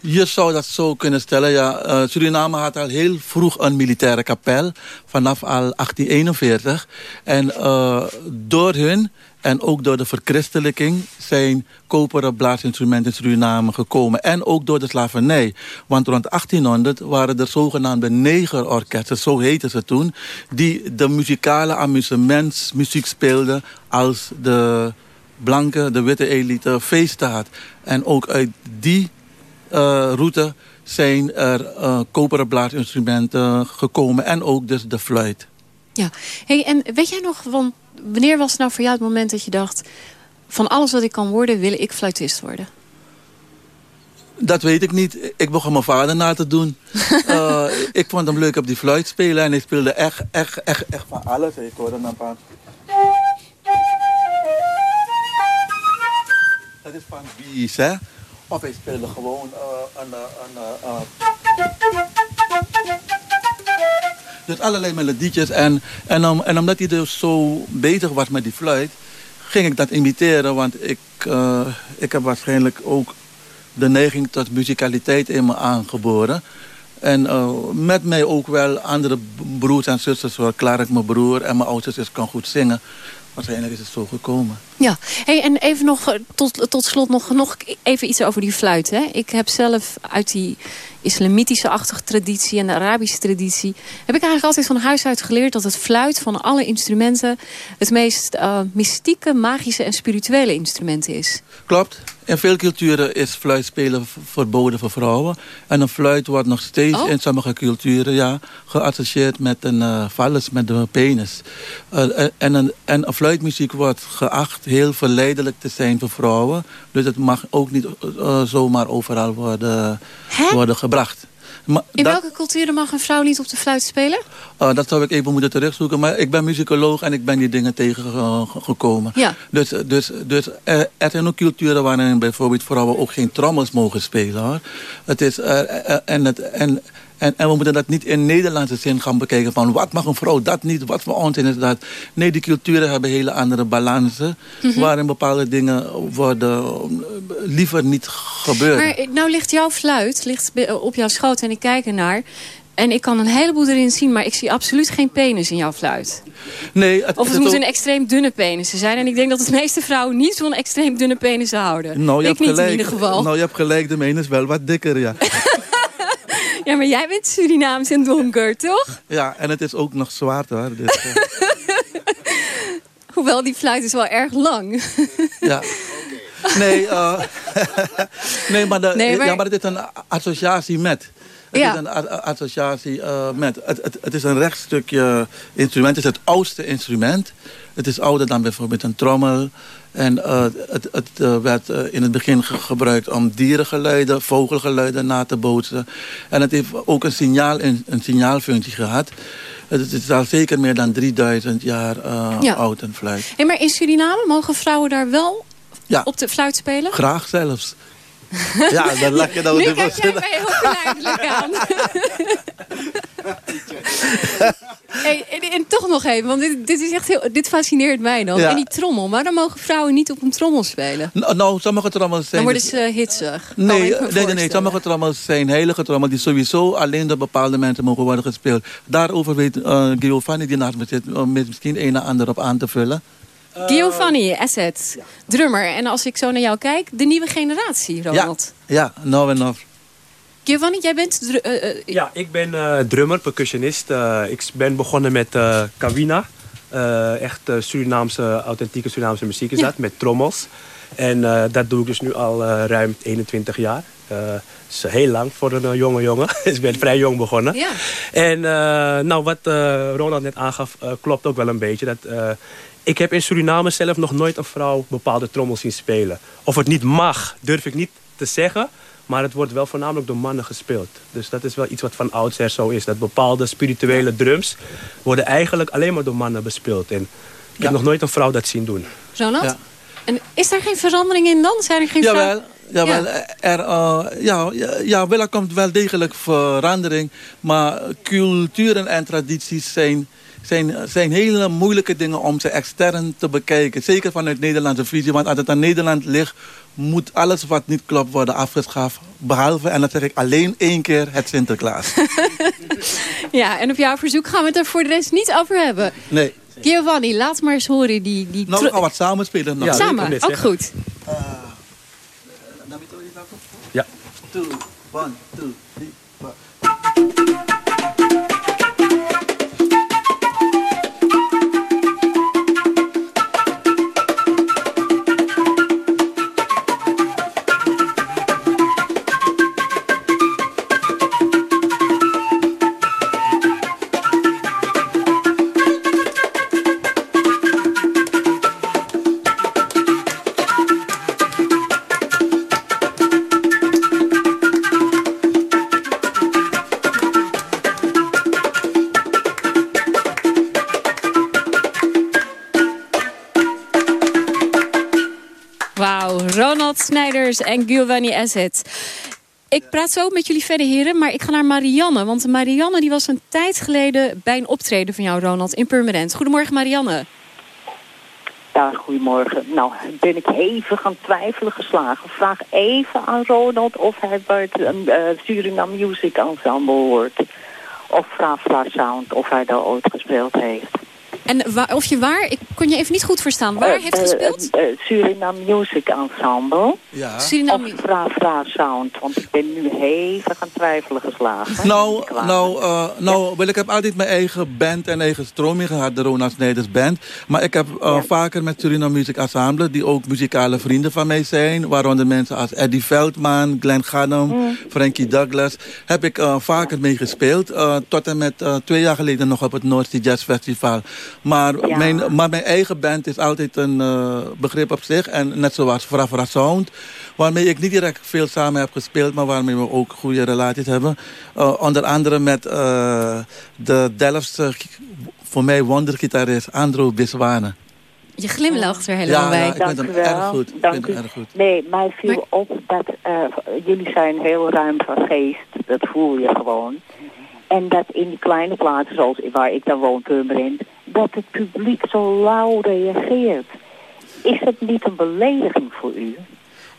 Je zou dat zo kunnen stellen, ja. Uh, Suriname had al heel vroeg een militaire kapel. Vanaf al 1841. En uh, door hun en ook door de verchristelijking zijn koperen blaasinstrumenten in Suriname gekomen. En ook door de slavernij. Want rond 1800 waren er zogenaamde negerorkesten, zo heten ze toen... die de muzikale amusementsmuziek speelden als de blanke, de witte elite feesten had. En ook uit die uh, route zijn er uh, koperen blaasinstrumenten gekomen. En ook dus de fluit. Ja, hey, en weet jij nog, van, wanneer was het nou voor jou het moment dat je dacht... van alles wat ik kan worden, wil ik fluitist worden? Dat weet ik niet. Ik begon mijn vader na te doen. uh, ik vond hem leuk op die fluit spelen. En hij speelde echt, echt, echt, echt van alles. Ik hoorde een paar... Dat is van Bies, hè? Of hij speelde gewoon een... een, een dus allerlei melodietjes. En, en, om, en omdat hij dus zo bezig was met die fluit... ging ik dat imiteren. Want ik, uh, ik heb waarschijnlijk ook de neiging tot muzikaliteit in me aangeboren. En uh, met mij ook wel andere broers en zusters. Zoals Clark, mijn broer, en mijn oudste zus kan goed zingen. Waarschijnlijk is het zo gekomen. Ja, hey, en even nog tot, tot slot nog, nog even iets over die fluit. Hè? Ik heb zelf uit die islamitische-achtige traditie en de Arabische traditie... heb ik eigenlijk altijd van huis uit geleerd dat het fluit van alle instrumenten... het meest uh, mystieke, magische en spirituele instrument is. Klopt. In veel culturen is fluitspelen verboden voor vrouwen. En een fluit wordt nog steeds oh. in sommige culturen ja, geassocieerd met een uh, vallus, met de penis. Uh, en, een, en een fluitmuziek wordt geacht heel verleidelijk te zijn voor vrouwen. Dus het mag ook niet uh, zomaar overal worden, worden gebracht. Maar in dat, welke culturen mag een vrouw niet op de fluit spelen? Uh, dat zou ik even moeten terugzoeken. Maar ik ben muzikoloog en ik ben die dingen tegengekomen. Ja. Dus, dus, dus er, er zijn ook culturen waarin bijvoorbeeld vrouwen ook geen trommels mogen spelen. Hoor. Het is, uh, en, het, en, en, en, we moeten dat niet in Nederlandse zin gaan bekijken van wat mag een vrouw, dat niet, wat voor ons is dat. Nee, die culturen hebben hele andere balansen. Mm -hmm. Waarin bepaalde dingen worden liever niet gebeuren. Maar nou ligt jouw fluit ligt op jouw schoot en ik kijk ernaar. En ik kan een heleboel erin zien, maar ik zie absoluut geen penis in jouw fluit. Nee, het, of het, het moet ook... een extreem dunne penis zijn. En ik denk dat de meeste vrouwen niet van extreem dunne penis houden. Nou, je ik hebt niet gelijk. in ieder geval. Nou, je hebt gelijk, de mijne is wel wat dikker, ja. ja, maar jij bent Surinaams en donker, toch? Ja, en het is ook nog zwaarder. Dus, uh... Hoewel, die fluit is wel erg lang. ja. Nee, uh, nee, maar de, nee, maar... Ja, maar het is een associatie met. Het ja. is een associatie uh, met. Het, het, het, is een rechtstukje instrument. Het is het oudste instrument. Het is ouder dan bijvoorbeeld een trommel. En uh, het, het uh, werd in het begin ge gebruikt om dierengeluiden, vogelgeluiden na te bootsen. En het heeft ook een, signaal, een, een signaalfunctie gehad. Het is al zeker meer dan 3000 jaar ja. oud, een fluit. Hey, maar in Suriname mogen vrouwen daar wel ja. op de fluit spelen? Graag zelfs. Ja, dan lach je dan nu kijk jij mij heel verleidelijk aan. hey, en, en toch nog even, want dit, dit, is echt heel, dit fascineert mij. Ja. En die trommel, maar dan mogen vrouwen niet op een trommel spelen. Nou, nou, sommige trommels zijn... Dan worden ze hitsig. Kan Nee, nee, nee, nee, sommige trommels zijn heilige trommels die sowieso alleen door bepaalde mensen mogen worden gespeeld. Daarover weet eh Giovanni die naast me zit misschien een en ander op aan te vullen. Giovanni, Asset, drummer. En als ik zo naar jou kijk, de nieuwe generatie, Ronald. Ja, nou en of. Giovanni, jij bent... eh, eh, Ja, ik ben eh, drummer, percussionist. Eh, ik ben begonnen met eh Kawina. Eh, echt eh, Surinaamse, authentieke Surinaamse muziek is Ja. dat, met trommels. En eh, dat doe ik dus nu al eh, ruim 21 jaar. Eh is heel lang voor een eh, jonge jongen. dus ik ben vrij jong begonnen. Ja. En eh, nou, wat eh, Ronald net aangaf, eh, klopt ook wel een beetje. Dat, eh, ik heb in Suriname zelf nog nooit een vrouw bepaalde trommels zien spelen. Of het niet mag, durf ik niet te zeggen. Maar het wordt wel voornamelijk door mannen gespeeld. Dus dat is wel iets wat van oudsher zo is. Dat bepaalde spirituele drums worden eigenlijk alleen maar door mannen bespeeld. En ik heb nog nooit een vrouw dat zien doen. Ronald? Ja. En is daar geen verandering in dan? Zijn er geen Jawel, vrouwen- jawel Ja. er, eh, ja, ja, ja, wel, er komt wel degelijk verandering. Maar culturen en tradities zijn, zijn, zijn hele moeilijke dingen om ze extern te bekijken. Zeker vanuit Nederlandse visie. Want als het aan Nederland ligt, moet alles wat niet klopt worden afgeschaft. Behalve, en dat zeg ik alleen één keer, het Sinterklaas. Ja, en op jouw verzoek gaan we het er voor de rest niet over hebben. Nee. Giovanni, laat maar eens horen die... die Nou, we gaan wat samen spelen. nog. Samen, ook goed. Ja. Two, one, two, three, four. En Giovanni Asset. Ik praat zo met jullie verder, heren, maar ik ga naar Marianne. Want Marianne die was een tijd geleden bij een optreden van jou, Ronald, in Purmerend. Goedemorgen, Marianne. Ja, goedemorgen. Nou, ben ik even gaan twijfelen geslagen. Vraag even aan Ronald of hij bij het eh, Suriname Music Ensemble hoort. Of vraag Sound of hij daar ooit gespeeld heeft. En wa- of je waar, ik kon je even niet goed verstaan, waar Eh, heeft eh, gespeeld? eh, Suriname Music Ensemble. Ja. Suriname... Of Fra Fra Sound, want ik ben nu even gaan twijfelen geslagen. Nou, nou, eh, nou wel, ik heb altijd mijn eigen band en eigen stroming gehad, de Ronald Snijders Band. Maar ik heb eh, vaker met Suriname Music Ensemble, die ook muzikale vrienden van mij zijn, waaronder mensen als Eddie Veldman, Glenn Gannum, Frankie Douglas, heb ik eh, vaker mee gespeeld. eh, tot en met twee jaar geleden nog op het North Sea Jazz Festival. Maar, Ja. mijn, maar mijn eigen band is altijd een eh, begrip op zich. En net zoals Fra Fra Sound, waarmee ik niet direct veel samen heb gespeeld, maar waarmee we ook goede relaties hebben. Eh, onder andere met eh, de Delftse, voor mij wondergitarist Andro Biswane. Je glimlacht er Ja, helemaal bij. ja, ik vind hem u wel. erg goed. Ik vind u. hem erg goed. Nee, mij viel op dat eh, jullie zijn heel ruim van geest. Dat voel je gewoon. En dat in die kleine plaatsen, zoals waar ik dan woon, Purmerend, dat het publiek zo lauw reageert. Is dat niet een belediging voor u?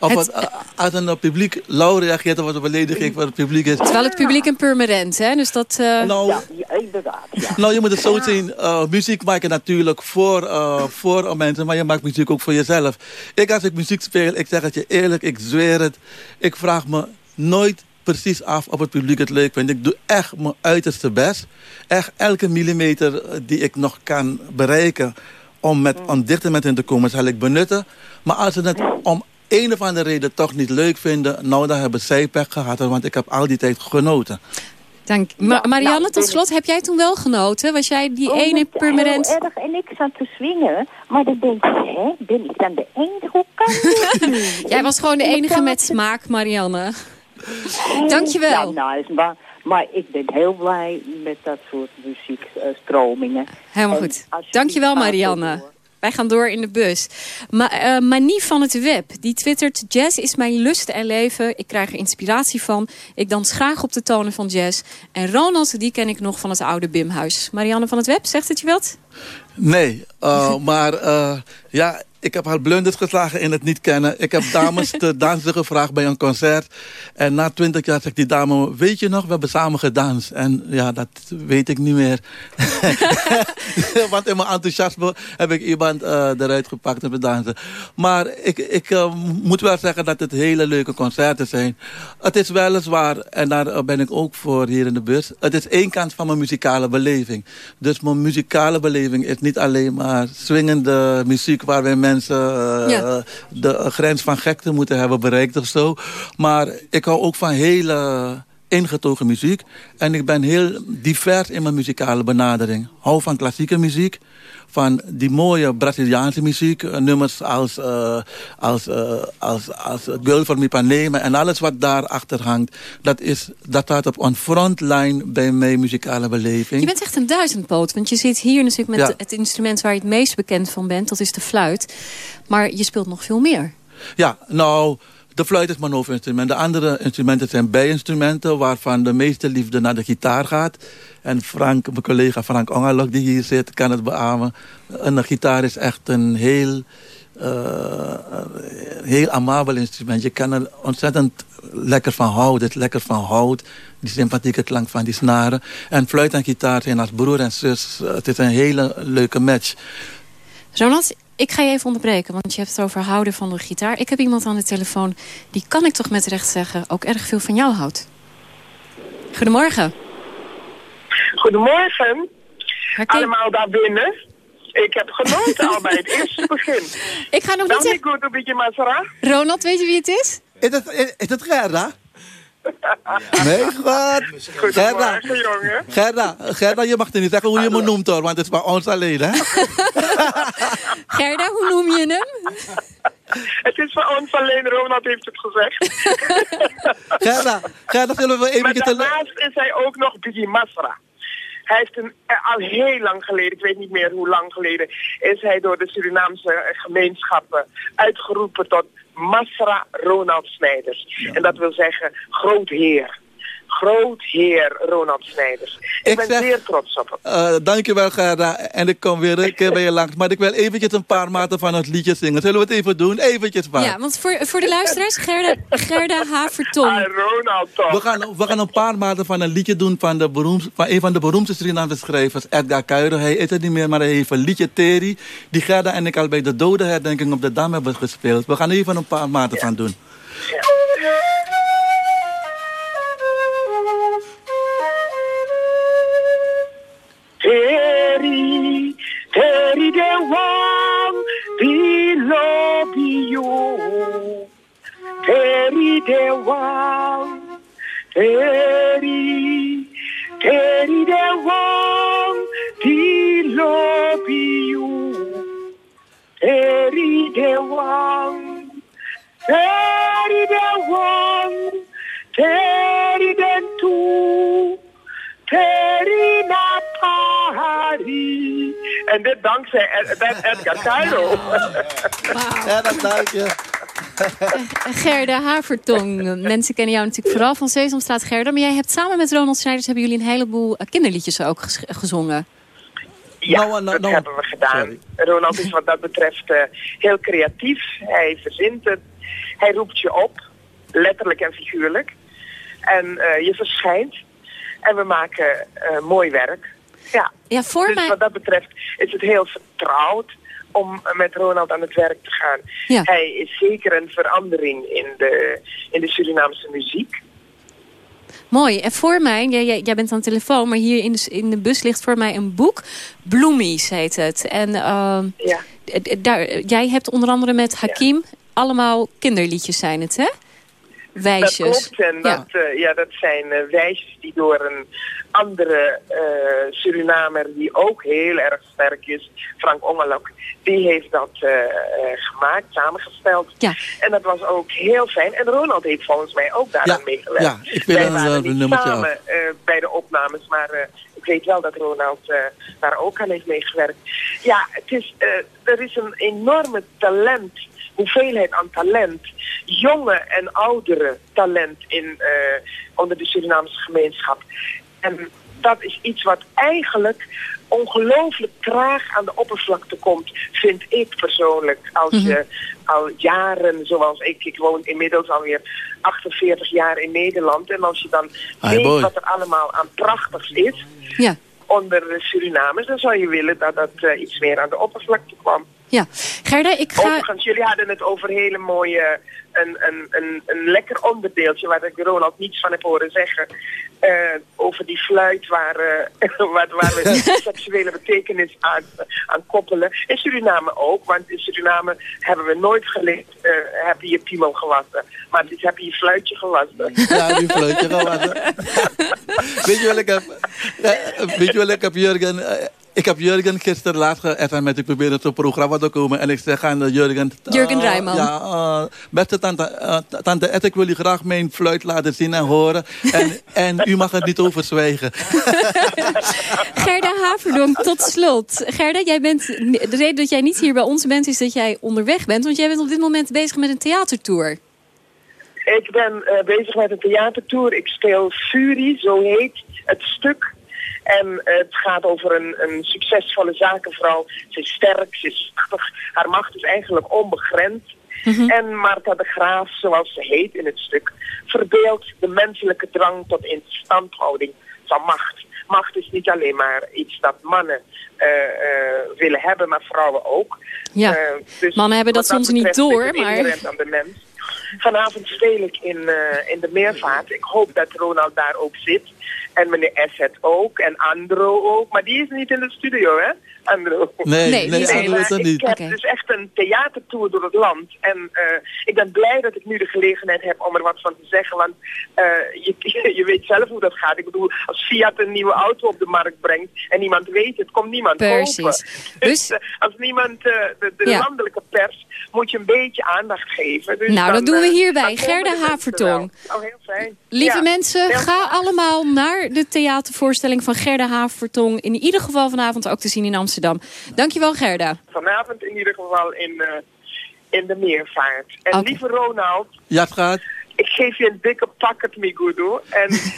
Of wat, eh, als een eh, publiek lauw reageert, dan wordt een belediging voor het publiek is. Terwijl het publiek een Purmerend, hè? Dus dat... eh, Nou, Ja, inderdaad. Ja. Nou, je moet het zo zien. eh, muziek maken natuurlijk voor, eh, voor mensen, maar je maakt muziek ook voor jezelf. Ik, als ik muziek speel, ik zeg het je eerlijk, ik zweer het. Ik vraag me nooit precies af of het publiek het leuk vindt. Ik doe echt mijn uiterste best. Echt elke millimeter eh, die ik nog kan bereiken om, met, om dichter met hen te komen, zal ik benutten. Maar als ze het om een of andere reden toch niet leuk vinden, nou, dan hebben zij pech gehad, want ik heb al die tijd genoten. Dank. Ma- Marianne, nou, tot slot, heb jij toen wel genoten? Was jij die Oh, ene Purmerend... Heel erg. En ik zat te swingen. Maar dan denk ik, hè, ben ik dan de enige? Hoe kan dit nu? Jij was gewoon de enige met smaak, Marianne. Hey, Dankjewel. Nou, nice, maar, maar ik ben heel blij met dat soort muziekstromingen. Helemaal En goed. Dankjewel, Marianne. Wij gaan door in de bus. Ma uh, Manie van het web, die twittert... Jazz is mijn lust en leven. Ik krijg er inspiratie van. Ik dans graag op de tonen van jazz. En Ronald, die ken ik nog van het oude Bimhuis. Marianne van het web, zegt het je wat? Nee, uh, maar uh, ja, ik heb haar blunders geslagen in het niet kennen. Ik heb dames te dansen gevraagd bij een concert. En na twintig jaar zegt die dame, weet je nog, we hebben samen gedanst. En ja, dat weet ik niet meer. Want in mijn enthousiasme heb ik iemand uh, eruit gepakt om te dansen. Maar ik, ik uh, moet wel zeggen dat het hele leuke concerten zijn. Het is weliswaar, en daar ben ik ook voor hier in de bus... het is één kant van mijn muzikale beleving. Dus mijn muzikale beleving is niet alleen maar swingende muziek... waar wij mensen uh, ja. de grens van gekte moeten hebben bereikt of zo. Maar ik hou ook van hele ingetogen muziek. En ik ben heel divers in mijn muzikale benadering. Hou van klassieke muziek. Van die mooie Braziliaanse muziek. Nummers als, uh, als, uh, als, als Girl from Ipanema. En alles wat daarachter hangt. Dat, is, dat staat op een frontline bij mijn muzikale beleving. Je bent echt een duizendpoot. Want je zit hier natuurlijk met ja. het instrument waar je het meest bekend van bent. Dat is de fluit. Maar je speelt nog veel meer. Ja, nou... De fluit is mijn hoofdinstrument. De andere instrumenten zijn bijinstrumenten... waarvan de meeste liefde naar de gitaar gaat. En Frank, mijn collega Frank Ongelok die hier zit, kan het beamen. Een gitaar is echt een heel, uh, heel amabel instrument. Je kan er ontzettend lekker van houden. Het lekker van hout. Die sympathieke klank van die snaren. En fluit en gitaar zijn als broer en zus. Het is een hele leuke match. Ronald, ik ga je even onderbreken, want je hebt het over houden van de gitaar. Ik heb iemand aan de telefoon, die kan ik toch met recht zeggen... ook erg veel van jou houdt. Goedemorgen. Goedemorgen. Herken... Allemaal daar binnen. Ik heb genoten al bij het eerste begin. Ik ga nog niet zeggen... goed een beetje. Ronald, weet je wie het is? Is het, is, is het Nee, wat? Gerda, jongen. Gerda, Gerda, je mag er niet zeggen hoe je me noemt hoor, want het is bij ons alleen, hè? Gerda, hoe noem je hem? Het is voor ons alleen, Ronald heeft het gezegd. Gerda, Gerda, zullen we even... Maar daarnaast is hij ook nog Biggie Masra. Hij heeft een, al heel lang geleden, ik weet niet meer hoe lang geleden, is hij door de Surinaamse gemeenschappen uitgeroepen tot Masra Ronald Snijders. Ja. En dat wil zeggen grootheer. Grootheer Ronald Snijders. Ik, ik ben zeg, zeer trots op hem. Uh, dankjewel Gerda. En ik kom weer een keer bij je langs. Maar ik wil eventjes een paar maten van het liedje zingen. Zullen we het even doen? Eventjes maar. Ja, want voor, voor de luisteraars, Gerda, Gerda Haverton. Ah, Ronald toch. We gaan, we gaan een paar maten van een liedje doen van, de beroemd, van een van de beroemdste Surinaamse schrijvers, Edgar Kuyro. Hij is het niet meer, maar hij heeft een liedje Terry. Die Gerda en ik al bij de dodenherdenking op de Dam hebben gespeeld. We gaan even een paar maten ja. van doen. Terry de Wang, Terry, Terry de Wang, below you. Terry de Wang, Terry de Wang, Terry de Tu, Terry na Paris. En dit dankzij Ed, Edgar Cairo. Wow. Ja, dat dank je. Gerda Havertong. Mensen kennen jou natuurlijk vooral van Sesamstraat Gerda. Maar jij hebt samen met Ronald Snijders hebben jullie een heleboel kinderliedjes ook gezongen. Ja, no, no, no. dat hebben we gedaan. Sorry. Ronald is wat dat betreft uh, heel creatief. Hij verzint het. Hij roept je op. Letterlijk en figuurlijk. En uh, je verschijnt. En we maken uh, mooi werk. Ja, ja voor dus mij... wat dat betreft is het heel vertrouwd om met Ronald aan het werk te gaan. Ja. Hij is zeker een verandering in de, in de Surinaamse muziek. Mooi. En voor mij, jij, jij, jij bent aan de telefoon, maar hier in de, in de bus ligt voor mij een boek. Bloemies heet het. En uh, ja. daar, jij hebt onder andere met Hakim ja. allemaal kinderliedjes zijn het, hè? Wijsjes. Dat klopt. En dat, ja. Uh, ja, dat zijn uh, wijsjes die door een andere uh, Surinamer die ook heel erg sterk is, Frank Ongelok, die heeft dat uh, uh, gemaakt, samengesteld. Ja. En dat was ook heel fijn. En Ronald heeft volgens mij ook daaraan ja. meegewerkt. Ja, ik wil Wij waren niet samen bij de opnames, maar ik weet wel dat Ronald daar ook aan heeft meegewerkt. Ja, het is, er is een enorme talent hoeveelheid aan talent, jonge en oudere talent in, onder de Surinaamse gemeenschap. En dat is iets wat eigenlijk ongelooflijk traag aan de oppervlakte komt, vind ik persoonlijk. Als je mhm. al jaren, zoals ik, ik woon inmiddels alweer 48 jaar in Nederland. En als je dan weet wat er allemaal aan prachtigs is ja. onder de Surinamers, dan zou je willen dat dat uh, iets meer aan de oppervlakte kwam. Ja, Gerda, ik ga... Overigens, jullie hadden het over hele mooie, een, een, een, een lekker onderdeeltje waar ik Ronald niets van heb horen zeggen. Uh, over die fluit waar, uh, waar, waar we seksuele betekenis aan, aan koppelen. In Suriname ook, want in Suriname hebben we nooit geleerd, uh, heb je je piemel gewassen. Maar dus heb je je fluitje gewassen. Ja, die fluitje gewassen. weet je wel, ik heb, weet je wel, ik heb Jurgen ik heb Jurgen gisteren laat geëffen met ik probeerde het programma te komen. En ik zeg aan Jurgen... Jurgen uh, Rijman. Ja, uh, beste tante, uh, tante Ed, ik wil u graag mijn fluit laten zien en horen. En, en u mag het niet overzwijgen. Gerda Haverdonk, tot slot. Gerda, jij bent, de reden dat jij niet hier bij ons bent... is dat jij onderweg bent. Want jij bent op dit moment bezig met een theatertour. Ik ben bezig met een theatertour. Ik speel Fury, zo heet het stuk en het gaat over een, een succesvolle zakenvrouw. Ze is sterk, ze is machtig. Haar macht is eigenlijk onbegrensd. Mhm. En Martha de Graaf, zoals ze heet in het stuk, verbeeldt de menselijke drang tot instandhouding van macht. Macht is niet alleen maar iets dat mannen uh, uh, willen hebben, maar vrouwen ook. Ja, uh, dus mannen hebben dat, soms niet door, maar... Aan de mens. Vanavond speel ik in, in de meervaart. Ik hoop dat Ronald daar ook zit. En meneer Asset ook. En Andro ook. Maar die is niet in de studio, hè? Andro. Nee, nee, nee, Andro is er niet. Ik heb dus echt een theatertour door het land. En uh, ik ben blij dat ik nu de gelegenheid heb om er wat van te zeggen. Want uh, je, je weet zelf hoe dat gaat. Ik bedoel, als Fiat een nieuwe auto op de markt brengt en niemand weet het, komt niemand Precies. kopen. Dus, dus uh, als niemand, de, de ja. landelijke pers, moet je een beetje aandacht geven. Dus nou, dan, dat doen we hierbij. Gerda Havertong. Oh, heel fijn. Lieve ja. mensen, heel ga fijn. allemaal naar de theatervoorstelling van Gerda Havertong. In ieder geval vanavond ook te zien in Amsterdam. Dankjewel Gerda. Vanavond in ieder geval in, uh, in de meervaart. En lieve Ronald, Ja, het gaat. ik geef je een dikke pakket, Migudo.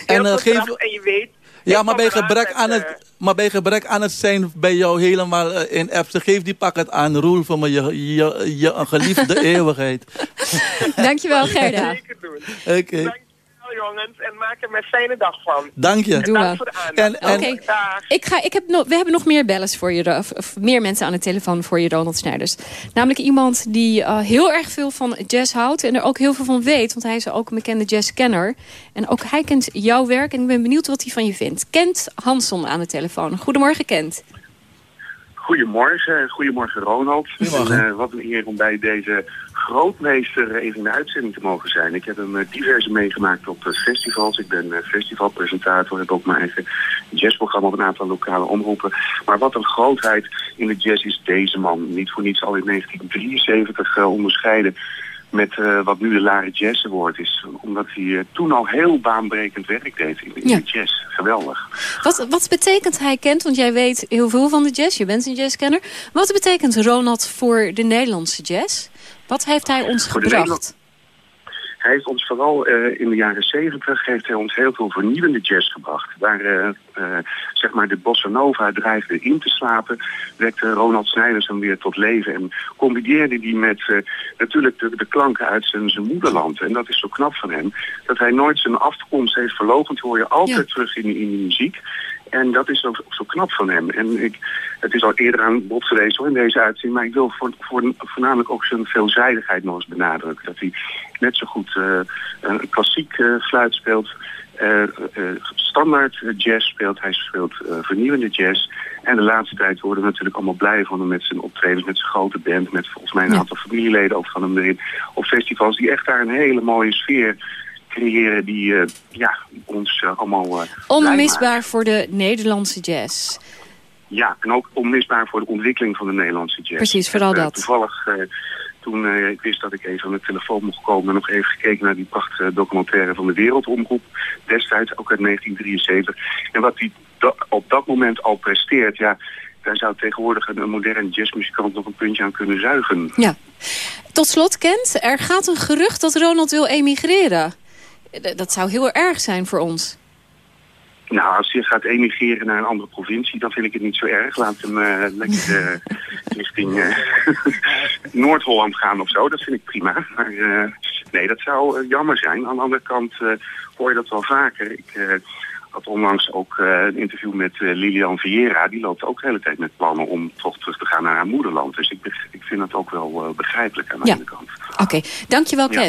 En eh, geef- en je weet... Ja, maar bij, gebrek aan eh, het, maar bij gebrek aan het zijn bij jou helemaal eh, in apps. Geef die pakket aan Roel voor me, je, je, geliefde eeuwigheid. Dankjewel Gerda. Zeker doen. Oké, Jongens en maak er een fijne dag van. dank je. En Doe dank we. voor de aandacht. En. Ik ga, ik heb no- we hebben nog meer bellers voor je, of, of meer mensen aan de telefoon voor je, Ronald Snijders. Namelijk iemand die uh, heel erg veel van jazz houdt en er ook heel veel van weet. Want hij is ook een bekende jazzkenner. En ook hij kent jouw werk en ik ben benieuwd wat hij van je vindt. Kent Hanson aan de telefoon. Goedemorgen, Kent. Goedemorgen, goedemorgen Ronald. Goedemorgen. En, eh, wat een eer om bij deze grootmeester even in de uitzending te mogen zijn. Ik heb hem eh, diverse meegemaakt op eh, festivals. Ik ben eh, festivalpresentator, heb ook mijn eigen jazzprogramma op een aantal lokale omroepen. Maar wat een grootheid in de jazz is deze man. Niet voor niets al in 1973 eh, onderscheiden met eh, wat nu de Lare Jazz Award is. Omdat hij eh, toen al heel baanbrekend werk deed in, in Ja. de jazz. Geweldig. Wat, wat betekent hij kent, want jij weet heel veel van de jazz, je bent een jazzkenner. Wat betekent Ronald voor de Nederlandse jazz? Wat heeft hij ons Voor gebracht? Hij heeft ons vooral eh, in de jaren zeventig heeft hij ons heel veel vernieuwende jazz gebracht. Waar eh, eh, zeg maar de bossa nova dreigde in te slapen, wekte Ronald Snijders hem weer tot leven en combineerde die met natuurlijk de, de klanken uit zijn, zijn moederland. En dat is zo knap van hem, dat hij nooit zijn afkomst heeft verlogend, hoor je altijd terug in, in de muziek. En dat is zo, zo knap van hem. En ik, het is al eerder aan bod geweest hoor, in deze uitzending. Maar ik wil voor, voor, voornamelijk ook zijn veelzijdigheid nog eens benadrukken. Dat hij net zo goed eh, een klassiek eh, fluit speelt. eh, standaard jazz speelt. Hij speelt vernieuwende jazz. En de laatste tijd worden we natuurlijk allemaal blij van hem met zijn optredens, met zijn grote band, met volgens mij een aantal familieleden ook van hem erin. Op festivals die echt daar een hele mooie sfeer creëren die eh, ja, ons eh, allemaal eh. Onmisbaar voor de Nederlandse jazz. Ja, en ook onmisbaar voor de ontwikkeling van de Nederlandse jazz. Precies, vooral dat. Toevallig, toen ik wist dat ik even aan de telefoon mocht komen... nog even gekeken naar die prachtige documentaire van de Wereldomroep. Destijds, ook uit 1973. En wat die da- op dat moment al presteert, ja, daar zou tegenwoordig een, een moderne jazzmuzikant nog een puntje aan kunnen zuigen. Ja. Tot slot, Kent, er gaat een gerucht dat Ronald wil emigreren. Dat zou heel erg zijn voor ons. Nou, als hij gaat emigreren naar een andere provincie, dan vind ik het niet zo erg. Laat hem eh, lekker eh, richting eh, Noord-Holland gaan of zo. Dat vind ik prima. Maar nee, dat zou jammer zijn. Aan de andere kant hoor je dat wel vaker. Ik had onlangs ook een interview met Lilian Vieira. Die loopt ook de hele tijd met plannen om toch terug te gaan naar haar moederland. Dus ik, ik vind dat ook wel begrijpelijk aan de Ja. ene kant. Oké, dankjewel Ja.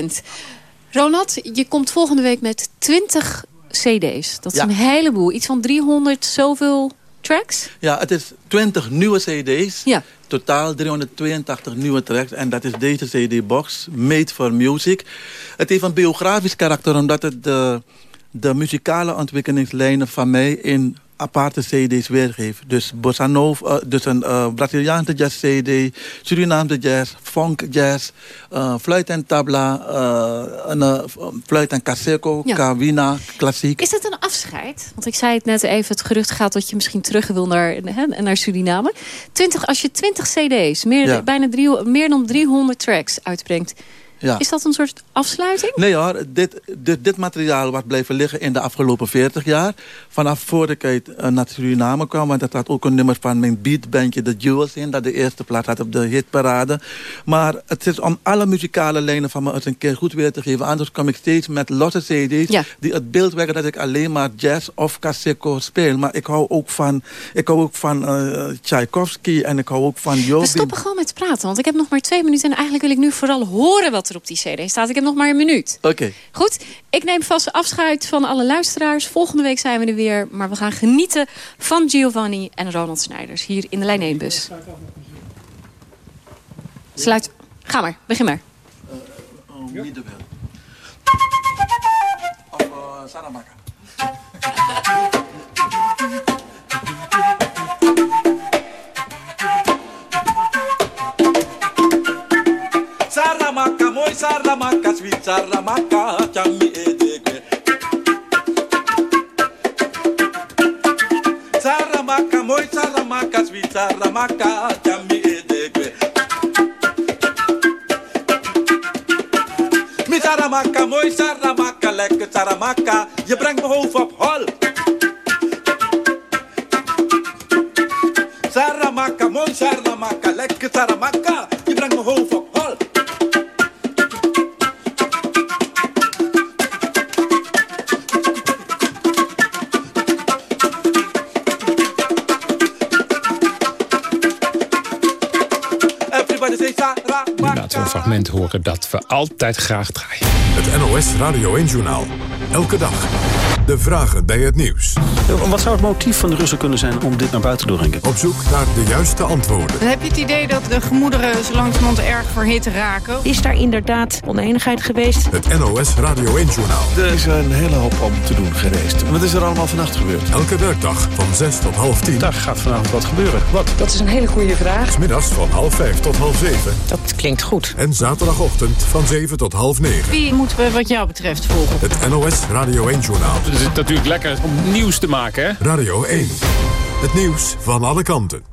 Ronald, je komt volgende week met 20 cd's. Dat is Ja. een heleboel. Iets van 300 zoveel tracks? Ja, het is 20 nieuwe cd's. Ja. Totaal 382 nieuwe tracks. En dat is deze cd-box, Made for Music. Het heeft een biografisch karakter... omdat het de, de muzikale ontwikkelingslijnen van mij... in aparte cd's weergeeft. Dus bossa nova, eh, dus een eh, Braziliaanse jazz cd... Surinaamse jazz, funk jazz... eh, fluit en tabla, een, fluit en caseco, Ja. kawina, klassiek. Is het een afscheid? Want ik zei het net even, het gerucht gaat dat je misschien terug wil naar, hè, naar Suriname. 20, als je 20 cd's, meer, Ja. bijna drie, meer dan 300 tracks uitbrengt... Ja. is dat een soort afsluiting? Nee hoor, dit, dit, dit materiaal was blijven liggen in de afgelopen 40 jaar. Vanaf voor ik uit naar Suriname kwam, want dat had ook een nummer van mijn beatbandje The Jewels in, dat de eerste plaats had op de hitparade. Maar het is om alle muzikale lijnen van me eens een keer goed weer te geven. Anders kom ik steeds met losse cd's die het beeld wekken dat ik alleen maar jazz of caseco speel. Maar ik hou ook van, ik hou ook van eh, Tchaikovsky en ik hou ook van We Jobim. stoppen gewoon met praten, want ik heb nog maar twee minuten... en eigenlijk wil ik nu vooral horen wat er op die cd staat. Ik heb nog maar een minuut. Oké. Goed, ik neem vast afscheid van alle luisteraars. Volgende week zijn we er weer. Maar we gaan genieten van Giovanni en Ronald Snijders hier in de Lijn 1 bus. Sluit. Ga maar, begin maar. Oh, middenwel. Of uh. Saramaka, Saramaka, sweet Saramaka, chami edekwe. Saramaka, mooi Saramaka, sweet Saramaka, chami edekwe. Mi Saramaka, mooi Saramaka, lekker Saramaka, je brengt mijn hoofd op altijd graag draaien. Het NOS Radio 1-journaal. Elke dag. De vragen bij het nieuws. Wat zou het motief van de Russen kunnen zijn om dit naar buiten te brengen? Op zoek naar de juiste antwoorden. Dan heb je het idee dat de gemoederen zo langzamerhand erg verhit raken. Is daar inderdaad oneenigheid geweest? Het NOS Radio 1-journaal. Er is een hele hoop om te doen geweest. Wat is er allemaal vannacht gebeurd? Elke werkdag van 6 tot half 10. Daar gaat vanavond wat gebeuren. Wat? Dat is een hele goede vraag. Smiddags van half 5 tot half 7. Dat klinkt goed. En zaterdagochtend van 7 tot half 9. Wie moeten we wat jou betreft volgen? Het NOS Radio 1-journaal. Het is natuurlijk lekker om nieuws te maken, hè? Radio 1. Het nieuws van alle kanten.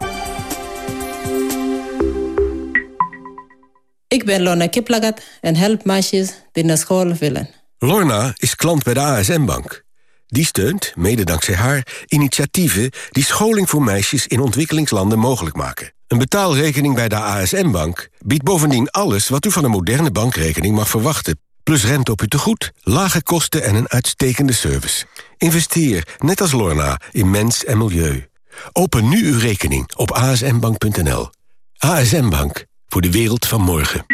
Ik ben Lorna Kiplagat en help meisjes die naar school willen. Lorna is klant bij de ASM-bank. Die steunt, mede dankzij haar, initiatieven die scholing voor meisjes in ontwikkelingslanden mogelijk maken. Een betaalrekening bij de ASM-bank biedt bovendien alles wat u van een moderne bankrekening mag verwachten. Plus rente op uw tegoed, lage kosten en een uitstekende service. Investeer, net als Lorna, in mens en milieu. Open nu uw rekening op asmbank.nl. ASM Bank, voor de wereld van morgen.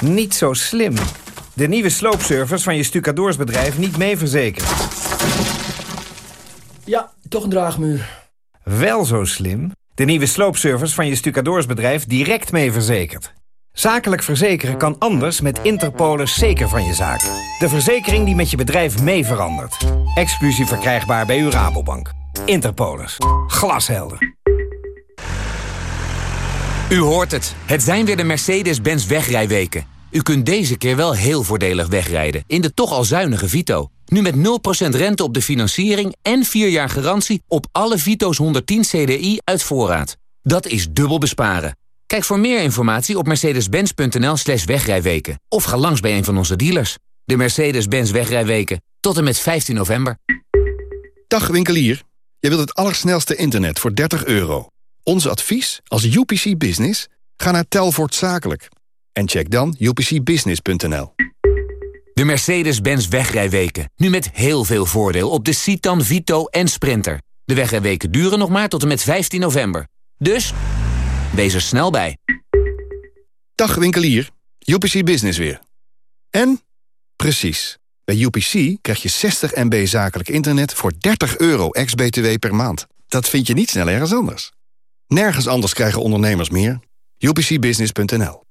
Niet zo slim. De nieuwe sloopservice van je stucadoorsbedrijf niet mee verzekerd. Ja, toch een draagmuur. Wel zo slim. De nieuwe sloopservice van je stucadoorsbedrijf direct mee verzekerd. Zakelijk verzekeren kan anders met Interpolis zeker van je zaak. De verzekering die met je bedrijf mee verandert. Exclusief verkrijgbaar bij uw Rabobank. Interpolis. Glashelder. U hoort het. Het zijn weer de Mercedes-Benz wegrijweken. U kunt deze keer wel heel voordelig wegrijden in de toch al zuinige Vito. Nu met 0% rente op de financiering en 4 jaar garantie op alle Vito's 110 CDI uit voorraad. Dat is dubbel besparen. Kijk voor meer informatie op mercedes-benz.nl slash wegrijweken. Of ga langs bij een van onze dealers. De Mercedes-Benz wegrijweken. Tot en met 15 november. Dag winkelier. Je wilt het allersnelste internet voor 30 euro. Ons advies als UPC Business? Ga naar Telvoort Zakelijk. En check dan upcbusiness.nl. De Mercedes-Benz wegrijweken. Nu met heel veel voordeel op de Citan, Vito en Sprinter. De wegrijweken duren nog maar tot en met 15 november. Dus, wees er snel bij. Dag winkelier. UPC Business weer. En? Precies. Bij UPC krijg je 60 MB zakelijk internet voor 30 euro ex-BTW per maand. Dat vind je niet snel ergens anders. Nergens anders krijgen ondernemers meer. UPCbusiness.nl